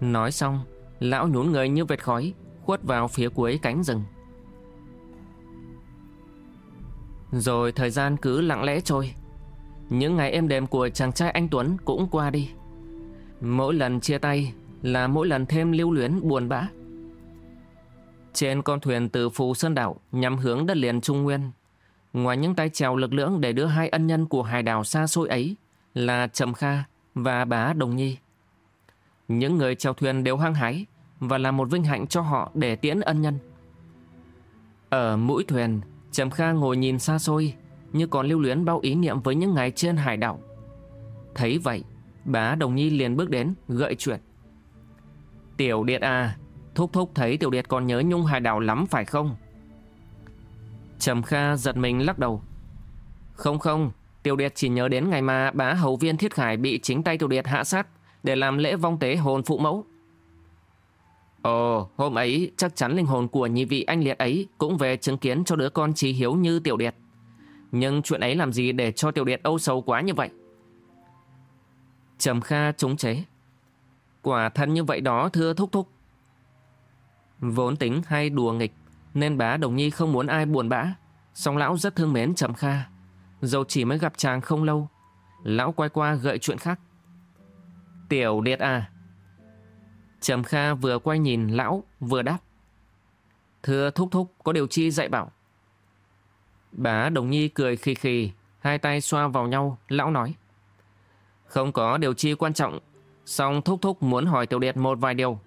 S1: Nói xong, Lão nhún người như vệt khói khuất vào phía cuối cánh rừng. Rồi thời gian cứ lặng lẽ trôi. Những ngày êm đềm của chàng trai anh Tuấn cũng qua đi. Mỗi lần chia tay là mỗi lần thêm lưu luyến buồn bã. Trên con thuyền từ Phù Sơn Đảo nhằm hướng đất liền Trung Nguyên, ngoài những tay chèo lực lưỡng để đưa hai ân nhân của hải đảo xa xôi ấy là Trầm Kha và bá Đồng Nhi. Những người chèo thuyền đều hăng hái, và là một vinh hạnh cho họ để tiễn ân nhân. Ở mũi thuyền, Trầm Kha ngồi nhìn xa xôi, như còn lưu luyến bao ý niệm với những ngày trên hải đảo. Thấy vậy, bá Đồng Nhi liền bước đến, gợi chuyện. Tiểu Điệt à, Thúc Thúc thấy Tiểu Điệt còn nhớ Nhung hải đảo lắm phải không? Trầm Kha giật mình lắc đầu. Không không, Tiểu Điệt chỉ nhớ đến ngày mà bá hầu viên Thiết Khải bị chính tay Tiểu Điệt hạ sát để làm lễ vong tế hồn phụ mẫu. Ồ, hôm ấy chắc chắn linh hồn của nhị vị anh liệt ấy cũng về chứng kiến cho đứa con trí hiếu như Tiểu Điệt. Nhưng chuyện ấy làm gì để cho Tiểu Điệt âu sầu quá như vậy? Trầm Kha trúng chế. Quả thân như vậy đó thưa thúc thúc. Vốn tính hay đùa nghịch nên bá Đồng Nhi không muốn ai buồn bã. Song lão rất thương mến Trầm Kha. Dầu chỉ mới gặp chàng không lâu. Lão quay qua gợi chuyện khác. Tiểu Điệt à, Trầm Kha vừa quay nhìn lão vừa đáp. Thưa thúc thúc có điều chi dạy bảo. Bá Đồng Nhi cười khì khì, hai tay xoa vào nhau, lão nói. Không có điều chi quan trọng, song thúc thúc muốn hỏi Tiểu Điệt một vài điều.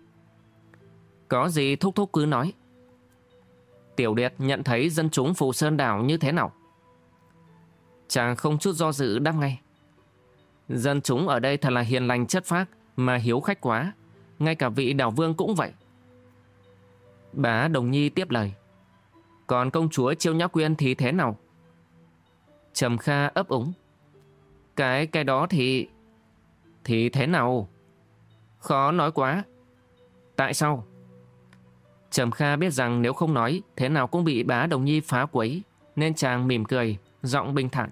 S1: Có gì thúc thúc cứ nói. Tiểu Điệt nhận thấy dân chúng Phù Sơn Đảo như thế nào? Chàng không chút do dự đáp ngay. Dân chúng ở đây thật là hiền lành chất phác mà hiếu khách quá, ngay cả vị đảo vương cũng vậy. Bá Đồng Nhi tiếp lời. Còn công chúa Chiêu Nhã Quyên thì thế nào? Trầm Kha ấp úng. Cái cái đó thì... Thì thế nào? Khó nói quá. Tại sao? Trầm Kha biết rằng nếu không nói, thế nào cũng bị bá Đồng Nhi phá quấy, nên chàng mỉm cười, giọng bình thản.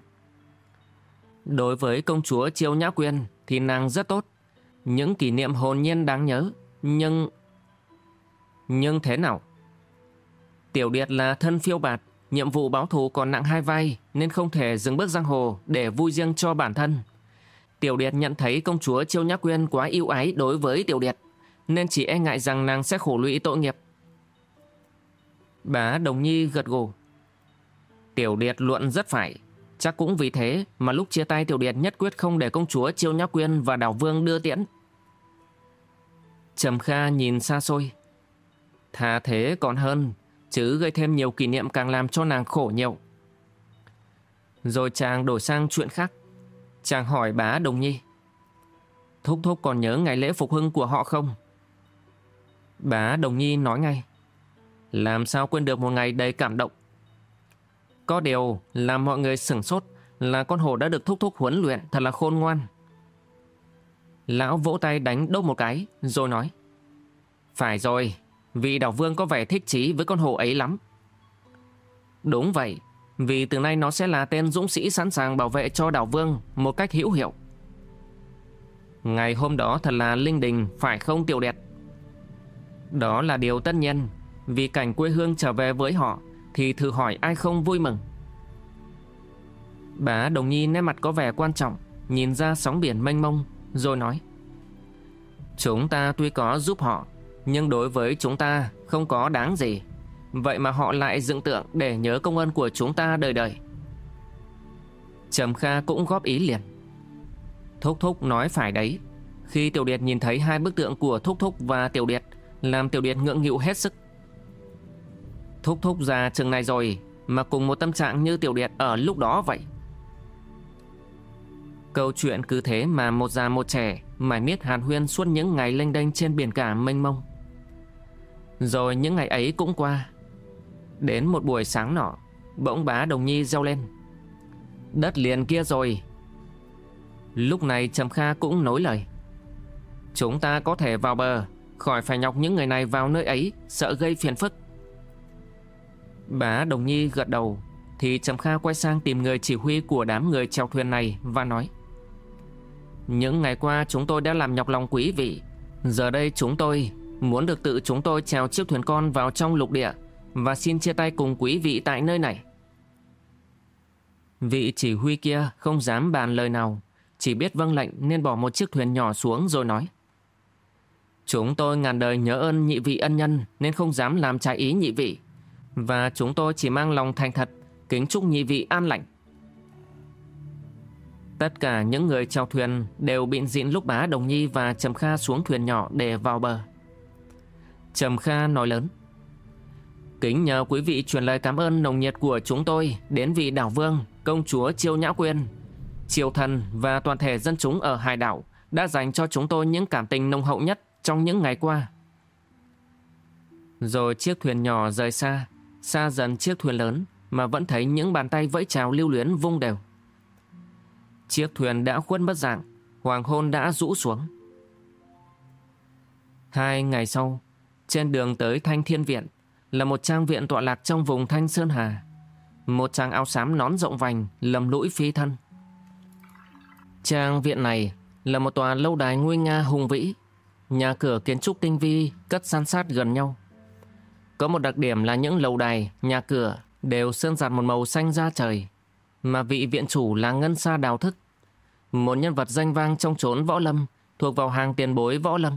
S1: Đối với công chúa Chiêu Nhã Quyên thì nàng rất tốt. Những kỷ niệm hồn nhiên đáng nhớ, Nhưng Nhưng thế nào? Tiểu Điệt là thân phiêu bạt, Nhiệm vụ báo thù còn nặng hai vai Nên không thể dừng bước giang hồ Để vui riêng cho bản thân. Tiểu Điệt nhận thấy công chúa Chiêu Nhã Quyên Quá yêu ái đối với Tiểu Điệt, Nên chỉ e ngại rằng nàng sẽ khổ lụy tội nghiệp. Bá Đồng Nhi gật gù. Tiểu Điệt luận rất phải, Chắc cũng vì thế mà lúc chia tay Tiểu Điệt nhất quyết không để công chúa Chiêu Nhã Quyên và đào Vương đưa tiễn. Trầm Kha nhìn xa xôi. Thà thế còn hơn, chứ gây thêm nhiều kỷ niệm càng làm cho nàng khổ nhiều. Rồi chàng đổi sang chuyện khác. Chàng hỏi bá Đồng Nhi. Thúc Thúc còn nhớ ngày lễ phục hưng của họ không? Bá Đồng Nhi nói ngay. Làm sao quên được một ngày đầy cảm động. Có điều làm mọi người sửng sốt là con hổ đã được thúc thúc huấn luyện thật là khôn ngoan. Lão vỗ tay đánh đốt một cái, Rồi nói. Phải rồi, vì đảo vương có vẻ thích chí với con hổ ấy lắm. Đúng vậy, Vì từ nay nó sẽ là tên dũng sĩ sẵn sàng bảo vệ cho đảo vương Một cách hữu hiệu. Ngày hôm đó thật là linh đình, Phải không tiểu đẹp? Đó là điều tất nhiên, Vì cảnh quê hương trở về với họ Thì thử hỏi ai không vui mừng. Bà Đồng Nhi nét mặt có vẻ quan trọng, Nhìn ra sóng biển mênh mông. Rồi nói, Chúng ta tuy có giúp họ, Nhưng đối với chúng ta không có đáng gì. Vậy mà họ lại dựng tượng Để nhớ công ơn của chúng ta đời đời. Trầm Kha cũng góp ý liền. Thúc Thúc nói phải đấy. Khi Tiểu Điệt nhìn thấy hai bức tượng của Thúc Thúc và Tiểu Điệt, Làm Tiểu Điệt ngưỡng nghịu hết sức. Thúc Thúc già trường này rồi, Mà cùng một tâm trạng như Tiểu Điệt ở lúc đó vậy Câu chuyện cứ thế mà một già một trẻ mải miết hàn huyên suốt những ngày lênh đênh trên biển cả mênh mông. Rồi những ngày ấy cũng qua. Đến một buổi sáng nọ, bỗng bá Đồng Nhi reo lên. Đất liền kia rồi. Lúc này Trầm Kha cũng nối lời. Chúng ta có thể vào bờ, khỏi phải nhọc những người này vào nơi ấy, sợ gây phiền phức. Bá Đồng Nhi gật đầu, thì Trầm Kha quay sang tìm người chỉ huy của đám người chèo thuyền này và nói. Những ngày qua chúng tôi đã làm nhọc lòng quý vị. Giờ đây chúng tôi muốn được tự chúng tôi chèo chiếc thuyền con vào trong lục địa Và xin chia tay cùng quý vị tại nơi này. Vị chỉ huy kia không dám bàn lời nào, Chỉ biết vâng lệnh nên bỏ một chiếc thuyền nhỏ xuống rồi nói. Chúng tôi ngàn đời nhớ ơn nhị vị ân nhân Nên không dám làm trái ý nhị vị. Và chúng tôi chỉ mang lòng thành thật, Kính chúc nhị vị an lành. Tất cả những người chèo thuyền đều bị dịn lúc bá Đồng Nhi và Trầm Kha xuống thuyền nhỏ để vào bờ. Trầm Kha nói lớn. Kính nhờ quý vị truyền lời cảm ơn nồng nhiệt của chúng tôi đến vị đảo vương, công chúa Chiêu Nhã Quyên, triều thần và toàn thể dân chúng ở hải đảo đã dành cho chúng tôi những cảm tình nồng hậu nhất trong những ngày qua. Rồi chiếc thuyền nhỏ rời xa, xa dần chiếc thuyền lớn mà vẫn thấy những bàn tay vẫy chào lưu luyến vung đều. Chiếc thuyền đã khuất mất dạng, Hoàng hôn đã rũ xuống. Hai ngày sau, Trên đường tới Thanh Thiên Viện, Là một trang viện tọa lạc trong vùng Thanh Sơn Hà. Một chàng áo xám nón rộng vành, Lầm lũi phi thân. Trang viện này Là một tòa lâu đài nguy nga hùng vĩ, Nhà cửa kiến trúc tinh vi, Cất san sát gần nhau. Có một đặc điểm là những lầu đài, Nhà cửa đều sơn giặt một màu xanh da trời mà vị viện chủ là Ngân Sa Đào Thức, một nhân vật danh vang trong chốn võ lâm, thuộc vào hàng tiền bối võ lâm.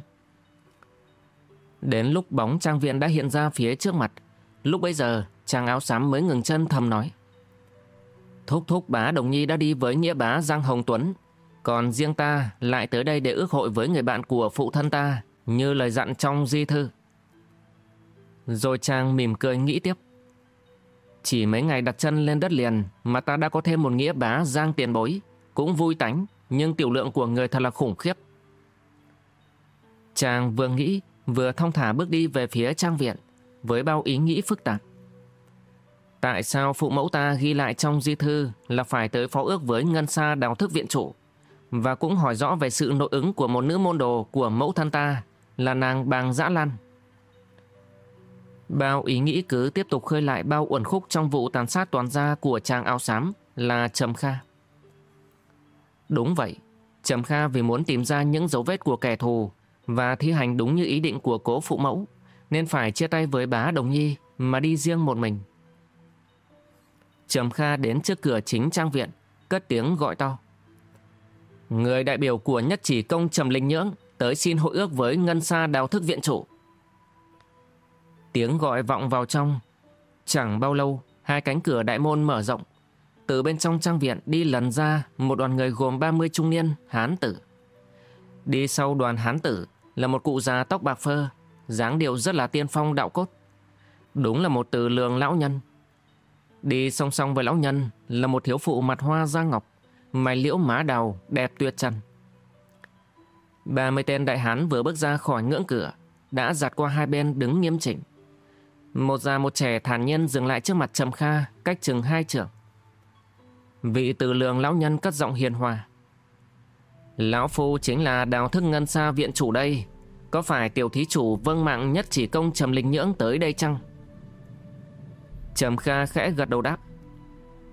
S1: Đến lúc bóng trang viện đã hiện ra phía trước mặt, lúc bấy giờ chàng áo xám mới ngừng chân thầm nói. Thúc thúc bá Đồng Nhi đã đi với nghĩa bá Giang Hồng Tuấn, còn riêng ta lại tới đây để ước hội với người bạn của phụ thân ta, như lời dặn trong di thư. Rồi chàng mỉm cười nghĩ tiếp. Chỉ mấy ngày đặt chân lên đất liền mà ta đã có thêm một nghĩa bá giang tiền bối. Cũng vui tánh, nhưng tiểu lượng của người thật là khủng khiếp. Chàng vừa nghĩ, vừa thong thả bước đi về phía trang viện, với bao ý nghĩ phức tạp. Tại sao phụ mẫu ta ghi lại trong di thư là phải tới phó ước với ngân sa đào thức viện chủ, và cũng hỏi rõ về sự nội ứng của một nữ môn đồ của mẫu thân ta là nàng Bàng Dã Lan. Bao ý nghĩ cứ tiếp tục khơi lại bao uẩn khúc trong vụ tàn sát toàn gia của chàng áo xám là Trầm Kha. Đúng vậy, Trầm Kha vì muốn tìm ra những dấu vết của kẻ thù và thi hành đúng như ý định của cố phụ mẫu, nên phải chia tay với bá Đồng Nhi mà đi riêng một mình. Trầm Kha đến trước cửa chính trang viện, cất tiếng gọi to. Người đại biểu của nhất chỉ công Trầm Linh Nhưỡng tới xin hội ước với Ngân Sa đào thức viện chủ. Tiếng gọi vọng vào trong. Chẳng bao lâu, hai cánh cửa đại môn mở rộng. Từ bên trong trang viện đi lần ra một đoàn người gồm 30 trung niên hán tử. Đi sau đoàn hán tử là một cụ già tóc bạc phơ, dáng điệu rất là tiên phong đạo cốt. Đúng là một từ lường lão nhân. Đi song song với lão nhân là một thiếu phụ mặt hoa da ngọc, mày liễu má đào, đẹp tuyệt trần. 30 tên đại hán vừa bước ra khỏi ngưỡng cửa, đã giặt qua hai bên đứng nghiêm chỉnh. Một già một trẻ thản nhiên dừng lại trước mặt Trầm Kha, cách chừng hai trưởng. Vị từ lường lão nhân cất giọng hiền hòa. Lão Phu chính là đào thức ngân xa viện chủ đây. Có phải tiểu thí chủ vâng mạng nhất chỉ công Trầm Linh Nhưỡng tới đây chăng? Trầm Kha khẽ gật đầu đáp.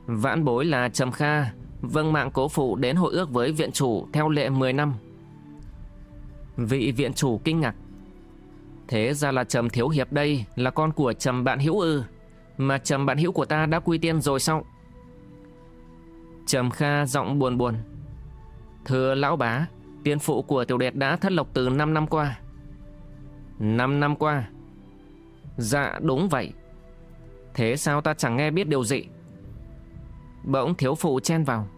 S1: Vãn bối là Trầm Kha Vâng mạng cố phụ đến hội ước với viện chủ Theo lệ 10 năm. Vị viện chủ kinh ngạc. Thế ra là Trầm Thiếu Hiệp đây Là con của Trầm Bạn Hữu ư. Mà Trầm Bạn Hữu của ta đã quy tiên rồi sao? Trầm Kha giọng buồn buồn. Thưa lão bá, Tiên phụ của tiểu đệ đã thất lộc từ 5 năm qua. 5 năm qua? Dạ đúng vậy. Thế sao ta chẳng nghe biết điều gì? Bỗng thiếu phụ chen vào.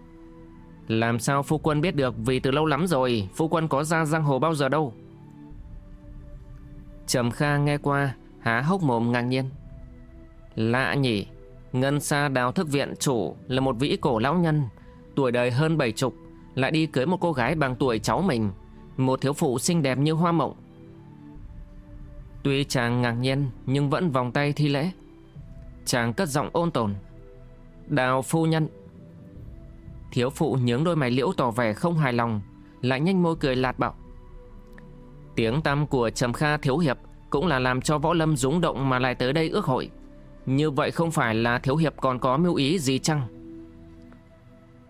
S1: Làm sao phu quân biết được Vì từ lâu lắm rồi, Phu quân có ra giang hồ bao giờ đâu? Trầm Kha nghe qua, Há hốc mồm ngạc nhiên. Lạ nhỉ, Ngân xa đào thức viện chủ Là một vĩ cổ lão nhân, Tuổi đời hơn bảy chục, Lại đi cưới một cô gái bằng tuổi cháu mình, Một thiếu phụ xinh đẹp như hoa mộng. Tuy chàng ngạc nhiên Nhưng vẫn vòng tay thi lễ. Chàng cất giọng ôn tồn. Đào phu nhân. Thiếu phụ nhướng đôi mày liễu tỏ vẻ không hài lòng, Lại nhanh môi cười lạt bảo Tiếng tăm của Trầm Kha Thiếu Hiệp Cũng là làm cho võ lâm rúng động mà lại tới đây ước hội. Như vậy không phải là Thiếu Hiệp còn có mưu ý gì chăng?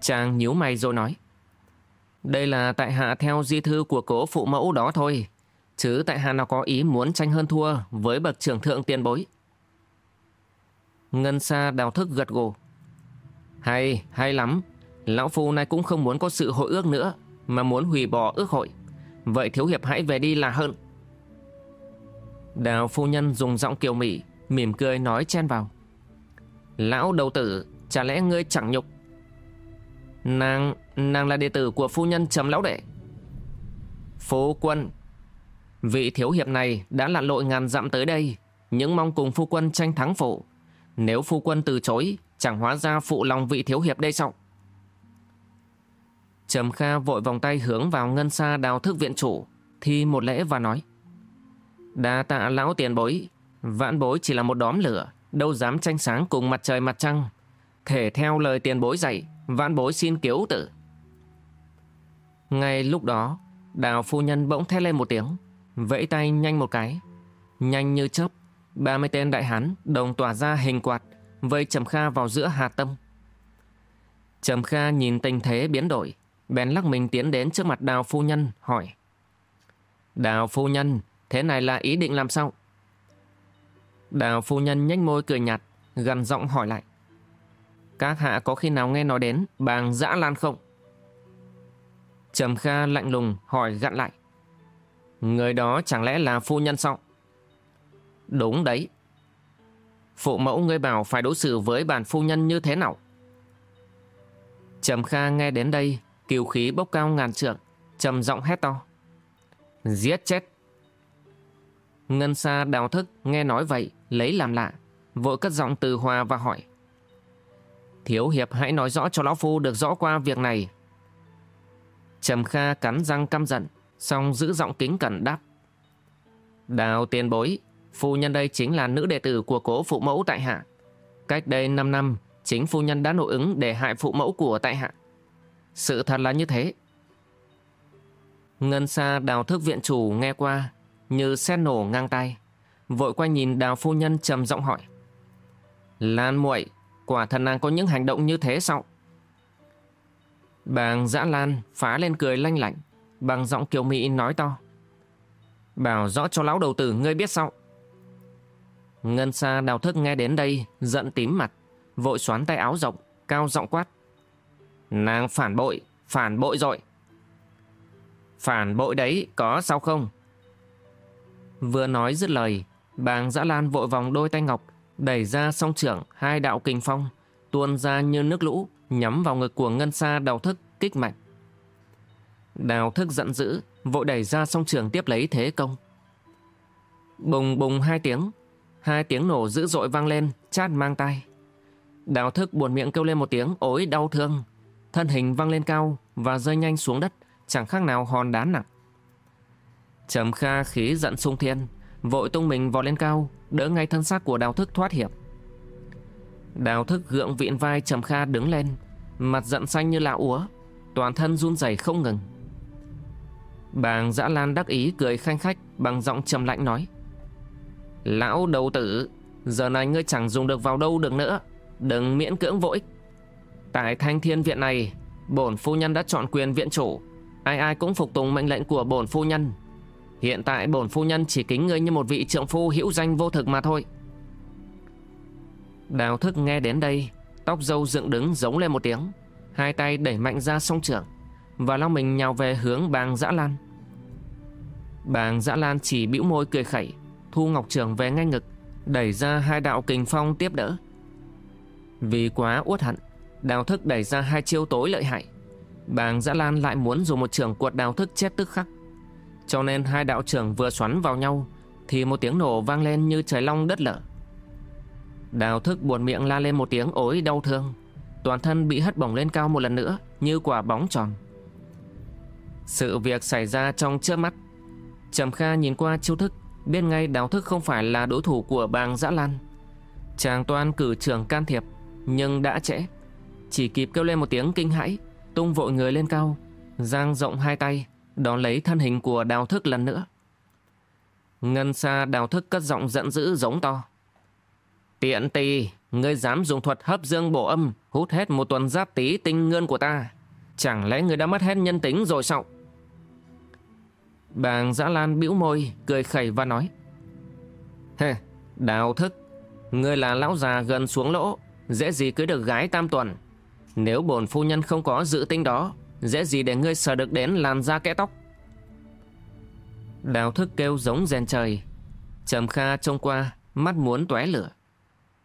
S1: Chàng nhíu mày rồi nói Đây là tại hạ theo di thư của cố phụ mẫu đó thôi Chứ tại hạ nào có ý muốn tranh hơn thua Với bậc trưởng thượng tiền bối. Ngân sa đào thức gật gù Hay, hay lắm Lão Phu này cũng không muốn có sự hội ước nữa Mà muốn hủy bỏ ước hội. Vậy Thiếu Hiệp hãy về đi là hơn. Đào phu nhân dùng giọng kiều mị, Mỉm cười nói chen vào. Lão đầu tử, Chả lẽ ngươi chẳng nhục? Nàng Nàng là đệ tử của phu nhân trầm lão đệ. Phu quân, Vị thiếu hiệp này đã lặn lội ngàn dặm tới đây Những mong cùng phu quân tranh thắng phụ. Nếu phu quân từ chối, Chẳng hóa ra phụ lòng vị thiếu hiệp đây sao? Trầm Kha vội vòng tay hướng vào ngân xa đào thức viện chủ, Thi một lễ và nói, Đa tạ lão tiền bối, Vãn bối chỉ là một đóm lửa, Đâu dám tranh sáng cùng mặt trời mặt trăng. Thể theo lời tiền bối dạy, Vãn bối xin cứu tử. Ngay lúc đó, Đào phu nhân bỗng thét lên một tiếng, Vẫy tay nhanh một cái. Nhanh như chớp, ba mươi tên đại hán đồng tỏa ra hình quạt, Vây Trầm Kha vào giữa hà tâm. Trầm Kha nhìn tình thế biến đổi Bèn lắc mình tiến đến trước mặt đào phu nhân, hỏi. Đào phu nhân, Thế này là ý định làm sao? Đào phu nhân nhếch môi cười nhạt Gần giọng hỏi lại. Các hạ có khi nào nghe nói đến Bàng dã lan không? Trầm Kha lạnh lùng hỏi gặn lại. Người đó chẳng lẽ là phu nhân sao? Đúng đấy. Phụ mẫu ngươi bảo phải đối xử với bản phu nhân như thế nào? Trầm Kha nghe đến đây Kiều khí bốc cao ngàn trượng, trầm giọng hét to. Giết chết. Ngân xa đào thức, nghe nói vậy, Lấy làm lạ, Vội cất giọng từ hòa và hỏi. Thiếu hiệp, hãy nói rõ cho lão phu được rõ qua việc này. Trầm Kha cắn răng căm giận Xong giữ giọng kính cẩn đáp. Đào tiền bối, Phu nhân đây chính là nữ đệ tử của cố phụ mẫu tại hạ. Cách đây 5 năm, Chính phu nhân đã nội ứng để hại phụ mẫu của tại hạ. Sự thật là như thế. Ngân xa đào thức viện chủ nghe qua, Như xét nổ ngang tay, Vội quay nhìn đào phu nhân trầm giọng hỏi. Lan muội, Quả thần nàng có những hành động như thế sao? Bàng dã lan phá lên cười lanh lảnh, Bằng giọng kiều mỹ nói to. Bảo rõ cho lão đầu tử ngươi biết sao? Ngân xa đào thức nghe đến đây, Giận tím mặt, Vội xoán tay áo rộng, Cao giọng quát. Nàng phản bội Phản bội rồi. Phản bội đấy có sao không? Vừa nói dứt lời, Bàng dã lan vội vòng đôi tay ngọc, Đẩy ra song trưởng hai đạo kinh phong, Tuôn ra như nước lũ, Nhắm vào ngực của ngân xa đào thức, kích mạnh. Đào thức giận dữ, Vội đẩy ra song trường tiếp lấy thế công. Bùng bùng hai tiếng Hai tiếng nổ dữ dội vang lên, Chát mang tay Đào thức buồn miệng kêu lên một tiếng, ối đau thương. Thân hình văng lên cao Và rơi nhanh xuống đất Chẳng khác nào hòn đá nặng Trầm kha khí giận sung thiên Vội tung mình vọt lên cao Đỡ ngay thân xác của đào thức thoát hiểm Đào thức gượng vịn vai Trầm kha đứng lên Mặt giận xanh như là úa Toàn thân run rẩy không ngừng Bàng Dã Lan đắc ý cười khanh khách bằng giọng trầm lạnh nói. Lão đầu tử, giờ này ngươi chẳng dùng được vào đâu được nữa, đừng miễn cưỡng vô ích. Tại thanh thiên viện này, bổn phu nhân đã chọn quyền viện chủ, ai ai cũng phục tùng mệnh lệnh của bổn phu nhân. Hiện tại bổn phu nhân chỉ kính ngươi như một vị trượng phu hữu danh vô thực mà thôi. Đào thức nghe đến đây, tóc dâu dựng đứng giống lên một tiếng, hai tay đẩy mạnh ra song trưởng, và long mình nhào về hướng bàng dã lan. Bàng dã lan chỉ bĩu môi cười khẩy, thu ngọc trưởng về ngay ngực, đẩy ra hai đạo kình phong tiếp đỡ. Vì quá uất hận, đào thức đẩy ra hai chiêu tối lợi hại. Bàng dã lan lại muốn dùng một trường cuột đào thức chết tức khắc. Cho nên hai đạo trưởng vừa xoắn vào nhau, thì một tiếng nổ vang lên như trời long đất lở. Đào thức buồn miệng la lên một tiếng ối đau thương Toàn thân bị hất bổng lên cao một lần nữa Như quả bóng tròn Sự việc xảy ra trong chớp mắt Trầm Kha nhìn qua chiêu thức Biết ngay đào thức không phải là đối thủ của bàng dã lan Chàng toan cử trưởng can thiệp Nhưng đã trễ chỉ kịp kêu lên một tiếng kinh hãi Tung vội người lên cao Giang rộng hai tay Đón lấy thân hình của đào thức lần nữa Ngân xa đào thức cất giọng giận dữ giống to Tiện tì, ngươi dám dùng thuật hấp dương bổ âm, hút hết một tuần giáp tí tinh ngân của ta. Chẳng lẽ ngươi đã mất hết nhân tính rồi sao? Bàng giã lan bĩu môi, cười khẩy và nói. Hê, đào thức, ngươi là lão già gần xuống lỗ, dễ gì cưới được gái tam tuần. Nếu bổn phu nhân không có dự tính đó, dễ gì để ngươi sờ được đến làn da kẽ tóc. Đào thức kêu giống rèn trời. Trầm Kha trông qua, mắt muốn tóe lửa.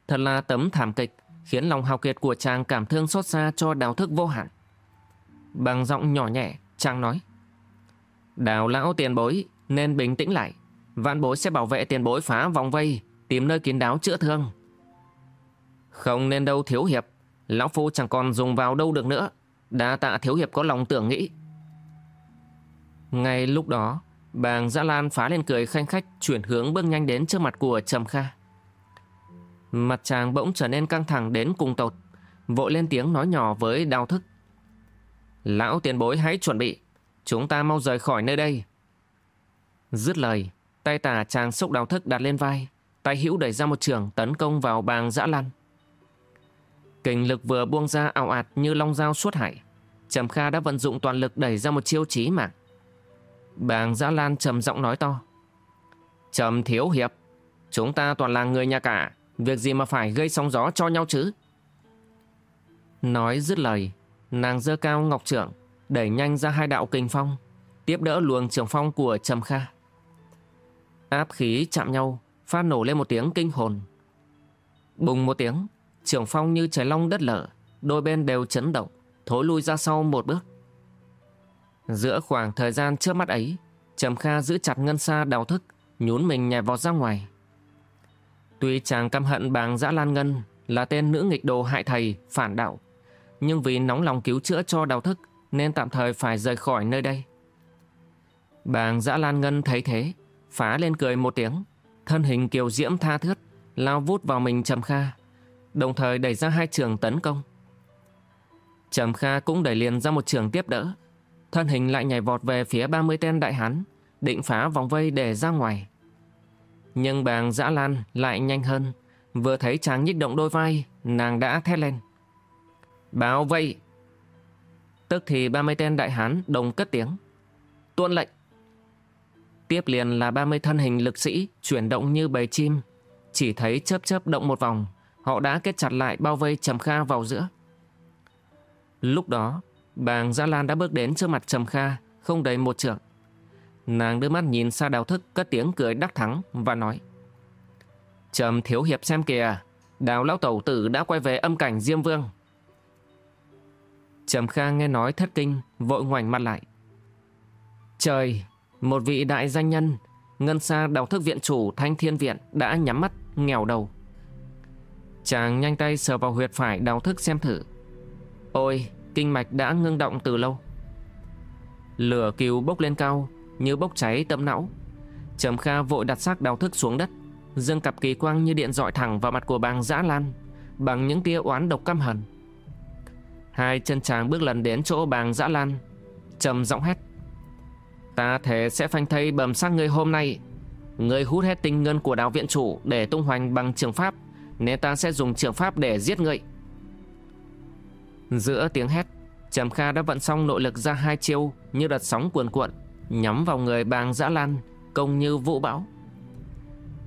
S1: Thật là tấm thảm kịch khiến lòng hào kiệt của chàng cảm thương xót xa cho đào thức vô hạn. Bằng giọng nhỏ nhẹ, chàng nói Đào lão tiền bối nên bình tĩnh lại. Vạn bối sẽ bảo vệ tiền bối phá vòng vây, tìm nơi kín đáo chữa thương. Không nên đâu thiếu hiệp, lão phu chẳng còn dùng vào đâu được nữa. Đã tạ thiếu hiệp có lòng tưởng nghĩ. Ngay lúc đó, bàng Dã Lan phá lên cười khanh khách chuyển hướng bước nhanh đến trước mặt của Trầm Kha. Mặt chàng bỗng trở nên căng thẳng đến cùng tột Vội lên tiếng nói nhỏ với đào thức Lão tiền bối hãy chuẩn bị Chúng ta mau rời khỏi nơi đây Dứt lời Tay tả chàng xúc đào thức đặt lên vai Tay hữu đẩy ra một trường tấn công vào bàng dã lan Kình lực vừa buông ra ảo ạt như long dao suốt hải. Trầm Kha đã vận dụng toàn lực đẩy ra một chiêu chí mạng. Bàng Giá lan trầm giọng nói to, Trầm thiếu hiệp, Chúng ta toàn là người nhà cả, Việc gì mà phải gây sóng gió cho nhau chứ? Nói dứt lời, Nàng dơ cao ngọc trưởng Đẩy nhanh ra hai đạo kình phong, Tiếp đỡ luồng trường phong của Trầm Kha. Áp khí chạm nhau, Phát nổ lên một tiếng kinh hồn. Bùng một tiếng Trường phong như trời long đất lở Đôi bên đều chấn động Thối lui ra sau một bước. Giữa khoảng thời gian trước mắt ấy Trầm Kha giữ chặt ngân xa đào thức Nhún mình nhảy vọt ra ngoài. Tuy chàng căm hận bàng Dã Lan Ngân là tên nữ nghịch đồ hại thầy, phản đạo, nhưng vì nóng lòng cứu chữa cho đào thức nên tạm thời phải rời khỏi nơi đây. Bàng Dã Lan Ngân thấy thế, phá lên cười một tiếng, thân hình kiều diễm tha thướt, lao vút vào mình Trầm Kha, đồng thời đẩy ra hai trường tấn công. Trầm Kha cũng đẩy liền ra một trường tiếp đỡ, thân hình lại nhảy vọt về phía 30 tên đại hán, định phá vòng vây để ra ngoài. Nhưng bàng dã lan lại nhanh hơn Vừa thấy chàng nhích động đôi vai Nàng đã thét lên. Báo vây! Tức thì ba mươi tên đại hán đồng cất tiếng. Tuân lệnh! Tiếp liền là ba mươi thân hình lực sĩ Chuyển động như bầy chim Chỉ thấy chớp chớp động một vòng. Họ đã kết chặt lại bao vây Trầm Kha vào giữa. Lúc đó, Bàng Gia Lan đã bước đến trước mặt Trầm Kha, Không đầy một trượng. Nàng đưa mắt nhìn xa đào thức, cất tiếng cười đắc thắng và nói, Trầm thiếu hiệp xem kìa, Đào lão tẩu tử đã quay về âm cảnh Diêm Vương. Trầm Kha nghe nói thất kinh, Vội ngoảnh mặt lại. Trời, Một vị đại danh nhân, Ngân xa đào thức viện chủ Thanh Thiên Viện Đã nhắm mắt, nghèo đầu. Chàng nhanh tay sờ vào huyệt phải đào thức xem thử Ôi Kinh mạch đã ngưng động từ lâu Lửa kiều bốc lên cao như bốc cháy tâm não. Trầm Kha vội đặt xác đào thức xuống đất, dương cặp kỳ quang như điện dọi thẳng vào mặt của bàng dã lan, bằng những tia oán độc căm hận. Hai chân chàng bước lần đến chỗ bàng dã lan, trầm giọng hét. Ta thề sẽ phanh thây bầm xác ngươi hôm nay Ngươi hút hết tinh ngân của đạo viện chủ Để tung hoành bằng trường pháp nên ta sẽ dùng trường pháp để giết ngươi. Giữa tiếng hét, Trầm Kha đã vận xong nội lực ra hai chiêu Như đợt sóng cuồn cuộn, Nhắm vào người bàng dã lan, Công như vũ bão.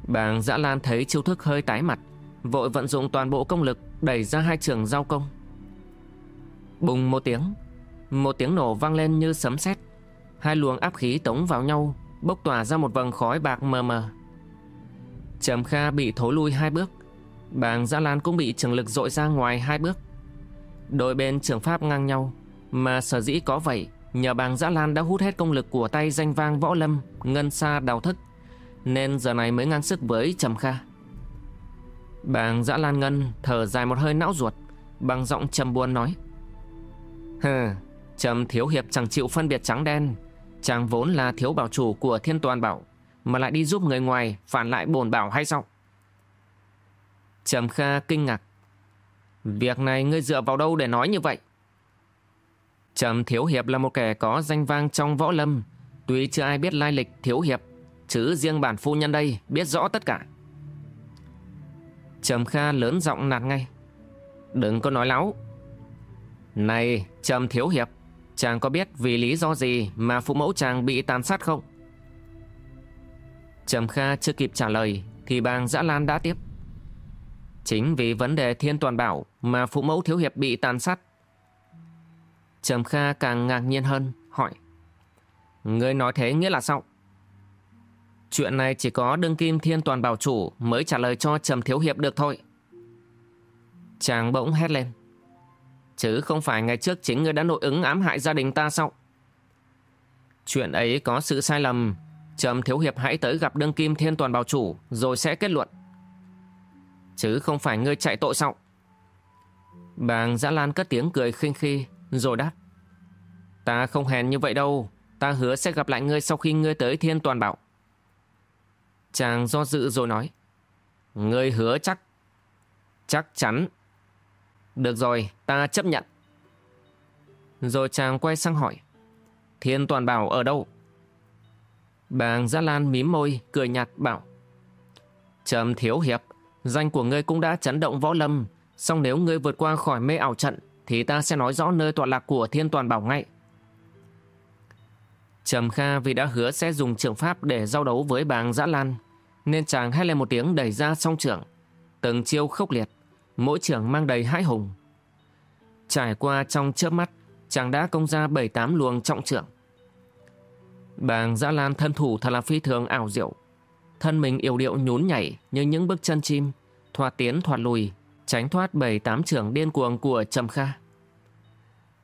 S1: Bàng dã lan thấy chiêu thức hơi tái mặt, Vội vận dụng toàn bộ công lực Đẩy ra hai trường giao công. Bùng một tiếng Một tiếng nổ vang lên như sấm sét. Hai luồng áp khí tống vào nhau, Bốc tỏa ra một vầng khói bạc mờ mờ. Trầm Kha bị thối lui hai bước. Bàng Giã Lan cũng bị trường lực dội ra ngoài hai bước. Đôi bên trường pháp ngang nhau, Mà sở dĩ có vậy, Nhờ bàng Giã Lan đã hút hết công lực của tay danh vang võ lâm, Ngân xa đào thức Nên giờ này mới ngang sức với Trầm Kha. Bàng Giã Lan Ngân, thở dài một hơi não ruột, Bằng giọng trầm buồn nói, Hừ, Trầm Thiếu Hiệp chẳng chịu phân biệt trắng đen, Chàng vốn là thiếu bảo chủ của thiên toàn bảo, Mà lại đi giúp người ngoài Phản lại bổn bảo hay sao? Trầm Kha kinh ngạc. Việc này ngươi dựa vào đâu để nói như vậy? Trầm Thiếu Hiệp là một kẻ có danh vang trong võ lâm. Tuy chưa ai biết lai lịch Thiếu Hiệp, Chứ riêng bản phu nhân đây biết rõ tất cả. Trầm Kha lớn giọng nạt ngay. Đừng có nói láo. Này, Trầm Thiếu Hiệp, Chàng có biết vì lý do gì mà phụ mẫu chàng bị tàn sát không? Trầm Kha chưa kịp trả lời thì bàng Dã Lan đã tiếp. Chính vì vấn đề thiên toàn bảo mà phụ mẫu thiếu hiệp bị tàn sát. Trầm Kha càng ngạc nhiên hơn, hỏi. Người nói thế nghĩa là sao? Chuyện này chỉ có đương kim thiên toàn bảo chủ mới trả lời cho Trầm Thiếu Hiệp được thôi. Chàng bỗng hét lên. Chứ không phải ngày trước chính ngươi đã nội ứng ám hại gia đình ta sao? Chuyện ấy có sự sai lầm. Trầm Thiếu Hiệp hãy tới gặp đương kim thiên toàn bảo chủ rồi sẽ kết luận. Chứ không phải ngươi chạy tội sao? Bàng Giã Lan cất tiếng cười khinh khi rồi đáp. Ta không hèn như vậy đâu. Ta hứa sẽ gặp lại ngươi sau khi ngươi tới thiên toàn bảo. Chàng do dự rồi nói. Ngươi hứa chắc. Chắc chắn được rồi, ta chấp nhận. Rồi chàng quay sang hỏi. Thiên Toàn Bảo ở đâu? Bàng Giã Lan mím môi, cười nhạt bảo. Trầm Thiếu Hiệp, danh của ngươi cũng đã chấn động võ lâm. song nếu ngươi vượt qua khỏi mê ảo trận, thì ta sẽ nói rõ nơi tọa lạc của Thiên Toàn Bảo ngay. Trầm Kha vì đã hứa sẽ dùng trường pháp để giao đấu với bàng Giã Lan, nên chàng hét lên một tiếng đẩy ra song trưởng. Từng chiêu khốc liệt, mỗi trưởng mang đầy hãi hùng. Trải qua trong chớp mắt, chàng đã công ra bảy tám luồng trọng trưởng. Bàng giã Lan thân thủ thật là phi thường ảo diệu. Thân mình yếu điệu nhún nhảy như những bước chân chim, thoạt tiến thoạt lùi, tránh thoát bảy tám trưởng điên cuồng của Trầm Kha.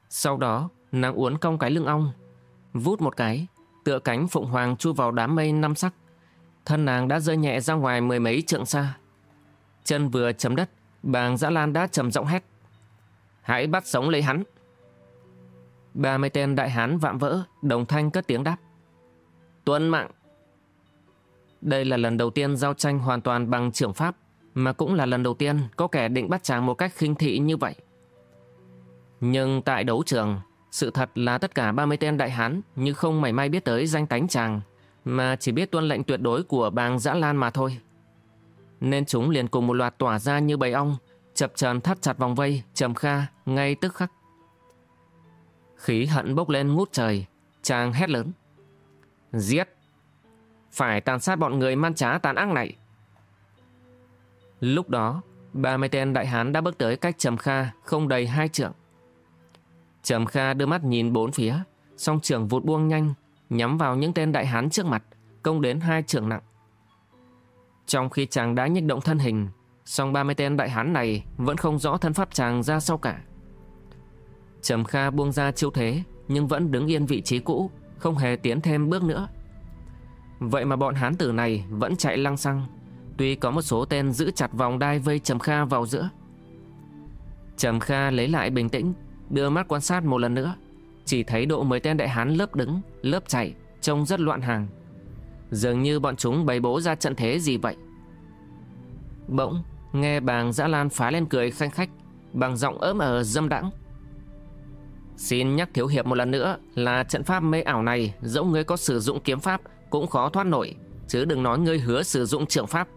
S1: Sau đó, nàng uốn cong cái lưng ong, vút một cái, tựa cánh phụng hoàng chui vào đám mây năm sắc. Thân nàng đã rơi nhẹ ra ngoài mười mấy trượng xa. Chân vừa chấm đất, Bàng Dã Lan đã trầm giọng hét. Hãy bắt sống lấy hắn. Ba mươi tên đại hán vạm vỡ, đồng thanh cất tiếng đáp. Tuân mạng. Đây là lần đầu tiên giao tranh hoàn toàn bằng trưởng pháp, mà cũng là lần đầu tiên có kẻ định bắt chàng một cách khinh thị như vậy. Nhưng tại đấu trường, sự thật là tất cả 30 tên đại hán như không mảy may biết tới danh tánh chàng, mà chỉ biết tuân lệnh tuyệt đối của bang Dã Lan mà thôi nên chúng liền cùng một loạt tỏa ra như bầy ong, chập chờn thắt chặt vòng vây, trầm kha, ngay tức khắc. Khí hận bốc lên ngút trời, chàng hét lớn. Giết! Phải tàn sát bọn người man trá tàn ác này. Lúc đó, ba mươi tên đại hán đã bước tới cách Trầm Kha không đầy hai trượng. Trầm Kha đưa mắt nhìn bốn phía, song trường vụt buông nhanh, nhắm vào những tên đại hán trước mặt, công đến hai trường nặng. Trong khi chàng đã nhích động thân hình, song 30 tên đại hán này vẫn không rõ thân pháp chàng ra sao cả. Trầm Kha buông ra chiêu thế, nhưng vẫn đứng yên vị trí cũ, không hề tiến thêm bước nữa. Vậy mà bọn hán tử này vẫn chạy lăng xăng, tuy có một số tên giữ chặt vòng đai vây Trầm Kha vào giữa. Trầm Kha lấy lại bình tĩnh, đưa mắt quan sát một lần nữa, chỉ thấy độ mấy tên đại hán lớp đứng, lớp chạy, trông rất loạn hàng. Dường như bọn chúng bày bố ra trận thế gì vậy Bỗng Nghe bàng dã lan phá lên cười khanh khách Bằng giọng ớm ở dâm đãng Xin nhắc thiếu hiệp một lần nữa là trận pháp mê ảo này dẫu ngươi có sử dụng kiếm pháp cũng khó thoát nổi, chứ đừng nói ngươi hứa sử dụng trường pháp.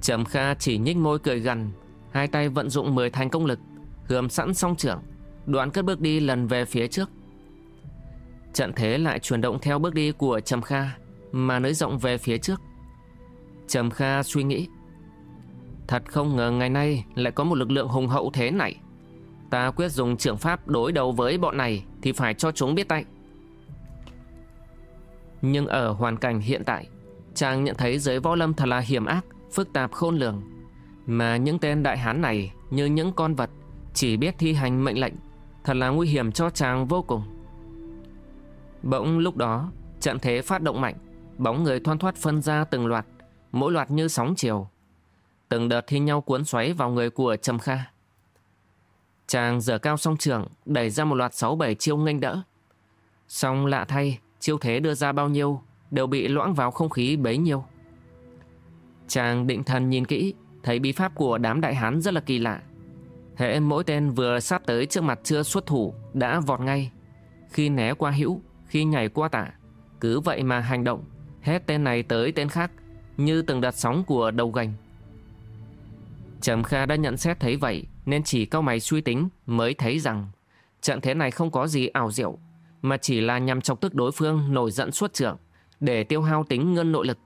S1: Trầm Kha chỉ nhích môi cười gần, hai tay vận dụng 10 thành công lực, hườm sẵn song trưởng, đoạn cất bước đi lần về phía trước. Trận thế lại chuyển động theo bước đi của Trầm Kha mà nới rộng về phía trước. Trầm Kha suy nghĩ, thật không ngờ ngày nay lại có một lực lượng hùng hậu thế này. Ta quyết dùng trưởng pháp đối đầu với bọn này thì phải cho chúng biết tay. Nhưng ở hoàn cảnh hiện tại, chàng nhận thấy giới võ lâm thật là hiểm ác, phức tạp khôn lường. Mà những tên đại hán này như những con vật chỉ biết thi hành mệnh lệnh, thật là nguy hiểm cho chàng vô cùng. Bỗng lúc đó, trận thế phát động mạnh, bóng người thoăn thoát phân ra từng loạt, mỗi loạt như sóng chiều. Từng đợt thi nhau cuốn xoáy vào người của Trầm Kha. Chàng dở cao song trường, đẩy ra một loạt sáu bảy chiêu nghênh đỡ. Song lạ thay, chiêu thế đưa ra bao nhiêu, đều bị loãng vào không khí bấy nhiêu. Chàng định thần nhìn kỹ, thấy bí pháp của đám đại hán rất là kỳ lạ. Hệ mỗi tên vừa sát tới trước mặt chưa xuất thủ, đã vọt ngay. Khi né qua hữu, khi nhảy qua tả, cứ vậy mà hành động, hết tên này tới tên khác, như từng đợt sóng của đầu gành. Trầm Kha đã nhận xét thấy vậy, nên chỉ cao mày suy tính mới thấy rằng trận thế này không có gì ảo diệu, mà chỉ là nhằm chọc tức đối phương nổi giận suốt trưởng để tiêu hao tính ngân nội lực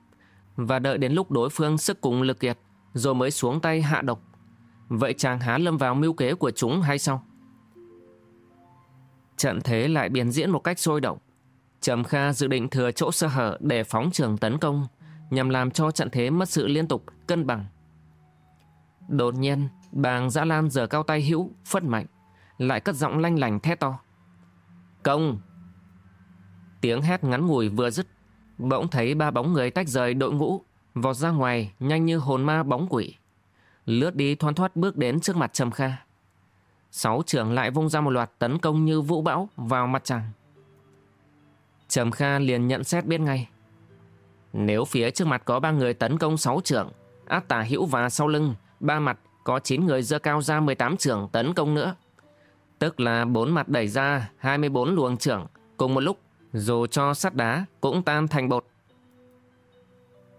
S1: và đợi đến lúc đối phương sức cùng lực kiệt rồi mới xuống tay hạ độc. Vậy chàng há lâm vào mưu kế của chúng hay sao? Trận thế lại biến diễn một cách sôi động. Trầm Kha dự định thừa chỗ sơ hở để phóng trường tấn công nhằm làm cho trận thế mất sự liên tục, cân bằng. Đột nhiên, bàng giã lan giờ cao tay hữu, phất mạnh, lại cất giọng lanh lành thét to. Công! Tiếng hét ngắn ngủi vừa dứt, bỗng thấy ba bóng người tách rời đội ngũ, vọt ra ngoài nhanh như hồn ma bóng quỷ. Lướt đi thoăn thoát bước đến trước mặt Trầm Kha. Sáu trưởng lại vung ra một loạt tấn công như vũ bão vào mặt chàng. Trầm Kha liền nhận xét biết ngay. Nếu phía trước mặt có ba người tấn công sáu trưởng, át tả hữu và sau lưng, ba mặt có 9 người dơ cao ra 18 trưởng tấn công nữa. Tức là bốn mặt đẩy ra 24 luồng trưởng cùng một lúc, dù cho sắt đá cũng tan thành bột.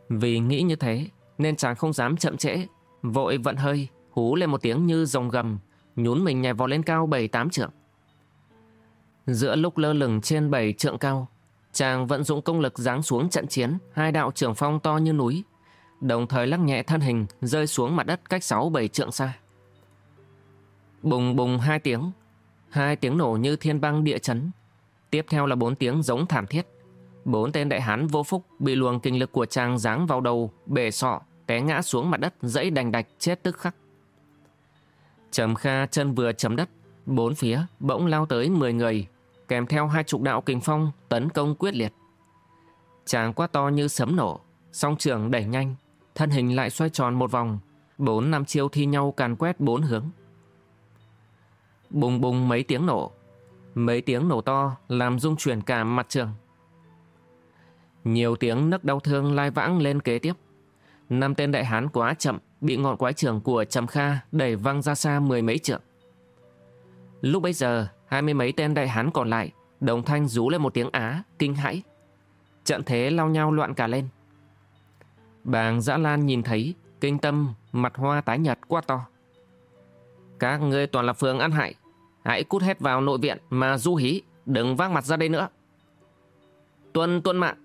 S1: Vì nghĩ như thế, nên chàng không dám chậm trễ, vội vận hơi, hú lên một tiếng như rồng gầm, nhún mình nhảy vọt lên cao 7-8 trượng. Giữa lúc lơ lửng trên 7 trượng cao, chàng vận dụng công lực giáng xuống trận chiến hai đạo trường phong to như núi, đồng thời lắc nhẹ thân hình rơi xuống mặt đất cách 6-7 trượng xa. Bùng bùng hai tiếng, hai tiếng nổ như thiên băng địa chấn. Tiếp theo là bốn tiếng giống thảm thiết. Bốn tên đại hán vô phúc bị luồng kinh lực của chàng giáng vào đầu, bể sọ, té ngã xuống mặt đất dãy đành đạch chết tức khắc. Trầm Kha chân vừa chấm đất, bốn phía bỗng lao tới 10 người, kèm theo hai chục đạo kinh phong tấn công quyết liệt. Chàng quá to như sấm nổ, song trường đẩy nhanh, thân hình lại xoay tròn một vòng, bốn năm chiêu thi nhau càn quét bốn hướng. Bùng bùng mấy tiếng nổ, mấy tiếng nổ to làm rung chuyển cả mặt trường. Nhiều tiếng nấc đau thương lai vãng lên kế tiếp. Năm tên đại hán quá chậm, bị ngọn quái trường của Trầm Kha đẩy văng ra xa mười mấy trượng. Lúc bấy giờ, hai mươi mấy tên đại hán còn lại, đồng thanh rú lên một tiếng á, kinh hãi. Trận thế lao nhau loạn cả lên. Bàng Dã Lan nhìn thấy, kinh tâm, mặt hoa tái nhật quá to. Các ngươi toàn là phường ăn hại. Hãy cút hết vào nội viện mà du hí, đừng vác mặt ra đây nữa. Tuân tuân mạng.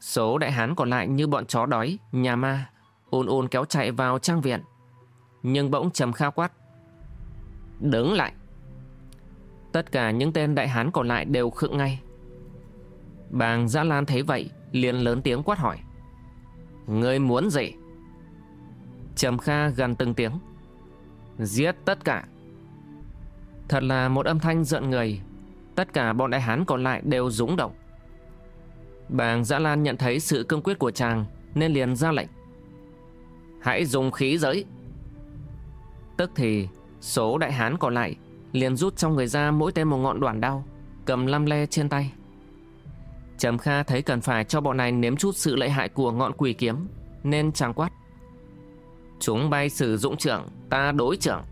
S1: Số đại hán còn lại như bọn chó đói, nhà ma, ôn ôn kéo chạy vào trang viện. Nhưng bỗng trầm kha quát. Đứng lại. Tất cả những tên đại hán còn lại đều khựng ngay. Bàng gia Lan thấy vậy, liền lớn tiếng quát hỏi. Ngươi muốn gì? Trầm Kha gần từng tiếng. Giết tất cả. Thật là một âm thanh giận người. Tất cả bọn đại hán còn lại đều rúng động. Bàng Dã Lan nhận thấy sự cương quyết của chàng nên liền ra lệnh. Hãy dùng khí giới. Tức thì số đại hán còn lại liền rút trong người ra mỗi tên một ngọn đoạn đao, cầm lăm le trên tay. Trầm Kha thấy cần phải cho bọn này nếm chút sự lợi hại của ngọn quỷ kiếm, nên chàng quát. Chúng bay sử dụng trưởng, ta đối trưởng.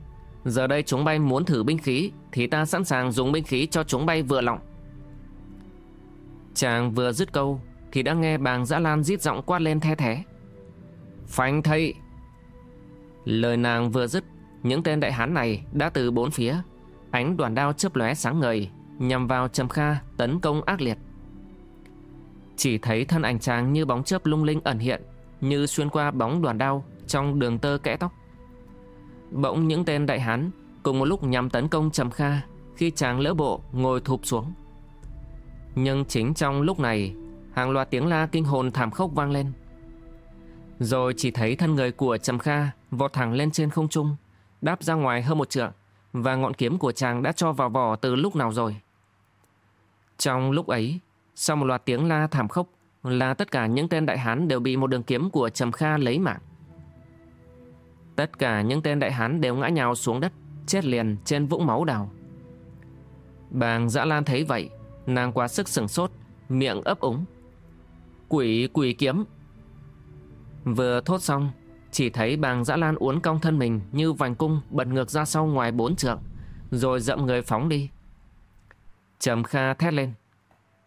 S1: Giờ đây chúng bay muốn thử binh khí, Thì ta sẵn sàng dùng binh khí cho chúng bay vừa lòng Chàng vừa dứt câu, Thì đã nghe bàng giã lan rít giọng quát lên the thế Phanh thây! Lời nàng vừa dứt, Những tên đại hán này đã từ bốn phía, Ánh đoàn đao chớp lóe sáng ngời, Nhằm vào Trầm Kha tấn công ác liệt. Chỉ thấy thân ảnh chàng như bóng chớp lung linh ẩn hiện, Như xuyên qua bóng đoàn đao Trong đường tơ kẽ tóc. Bỗng những tên đại hán Cùng một lúc nhằm tấn công Trầm Kha Khi chàng lỡ bộ ngồi thụp xuống. Nhưng chính trong lúc này, Hàng loạt tiếng la kinh hồn thảm khốc vang lên. Rồi chỉ thấy thân người của Trầm Kha Vọt thẳng lên trên không trung, Đáp ra ngoài hơn một trượng, Và ngọn kiếm của chàng đã cho vào vỏ từ lúc nào rồi? Trong lúc ấy, Sau một loạt tiếng la thảm khốc, Là tất cả những tên đại hán đều bị một đường kiếm của Trầm Kha lấy mạng. Tất cả những tên đại hán đều ngã nhào xuống đất, Chết liền trên vũng máu đào. Bàng dã lan thấy vậy, Nàng quá sức sửng sốt, Miệng ấp úng. Quỷ quỷ kiếm. Vừa thốt xong, Chỉ thấy bàng dã lan uốn cong thân mình Như vành cung bật ngược ra sau ngoài bốn trượng, Rồi dậm người phóng đi. Trầm Kha thét lên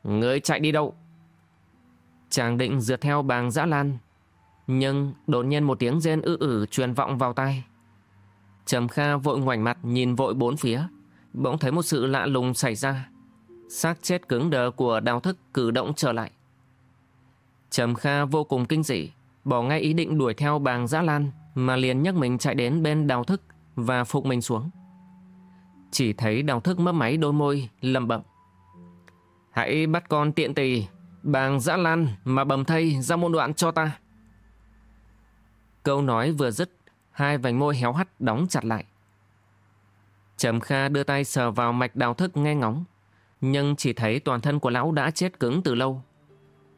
S1: Người chạy đi đâu? Chàng định dượt theo bàng dã lan nhưng đột nhiên một tiếng rên ư ử truyền vọng vào tai. Trầm Kha vội ngoảnh mặt nhìn vội bốn phía, bỗng thấy một sự lạ lùng xảy ra. xác chết cứng đờ của đào thức cử động trở lại. Trầm Kha vô cùng kinh dị, bỏ ngay ý định đuổi theo bàng giã lan mà liền nhấc mình chạy đến bên đào thức và phục mình xuống. Chỉ thấy đào thức mấp máy đôi môi, lầm bẩm. Hãy bắt con tiện tỳ, bàng giã lan mà bầm thây ra môn đoạn cho ta. Câu nói vừa dứt, hai vành môi héo hắt đóng chặt lại. Trầm Kha đưa tay sờ vào mạch đào thức nghe ngóng, nhưng chỉ thấy toàn thân của lão đã chết cứng từ lâu.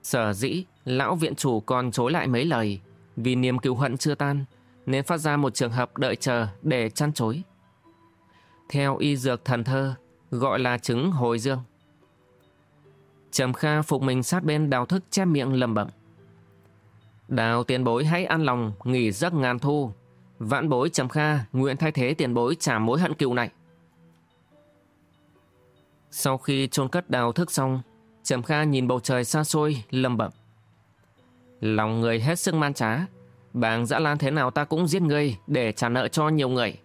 S1: Sở dĩ, lão viện chủ còn chối lại mấy lời, vì niềm cứu hận chưa tan, nên phát ra một trường hợp đợi chờ để chăn chối. Theo y dược thần thơ, gọi là trứng hồi dương. Trầm Kha phục mình sát bên đào thức che miệng lầm bẩm. Đào tiền bối hãy an lòng, nghỉ giấc ngàn thu. Vãn bối Trầm Kha nguyện thay thế tiền bối trả mối hận cựu này. Sau khi chôn cất đào thức xong, Trầm Kha nhìn bầu trời xa xôi, lầm bẩm. Lòng người hết sức man trá, bàng dã lan thế nào ta cũng giết ngươi để trả nợ cho nhiều người.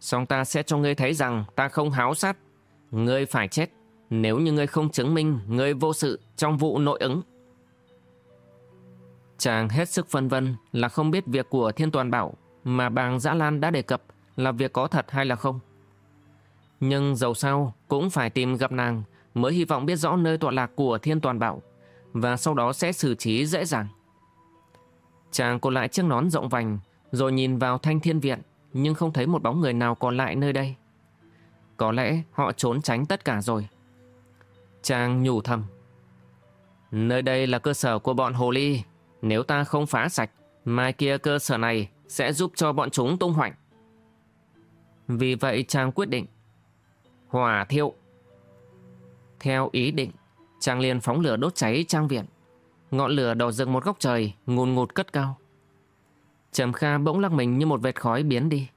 S1: Xong ta sẽ cho ngươi thấy rằng ta không háo sát. Ngươi phải chết nếu như ngươi không chứng minh ngươi vô sự trong vụ nội ứng. Chàng hết sức phân vân là không biết việc của Thiên Toàn Bảo mà bàng giã Lan đã đề cập là việc có thật hay là không. Nhưng dầu sao cũng phải tìm gặp nàng mới hy vọng biết rõ nơi tọa lạc của Thiên Toàn Bảo và sau đó sẽ xử trí dễ dàng. Chàng cột lại chiếc nón rộng vành rồi nhìn vào thanh thiên viện nhưng không thấy một bóng người nào còn lại nơi đây. Có lẽ họ trốn tránh tất cả rồi. Chàng nhủ thầm. Nơi đây là cơ sở của bọn hồ ly nếu ta không phá sạch, mai kia cơ sở này sẽ giúp cho bọn chúng tung hoành. Vì vậy chàng quyết định. Hỏa thiêu. Theo ý định, chàng liền phóng lửa đốt cháy trang viện. Ngọn lửa đỏ rực một góc trời, ngùn ngụt cất cao. Trầm Kha bỗng lắc mình như một vệt khói biến đi.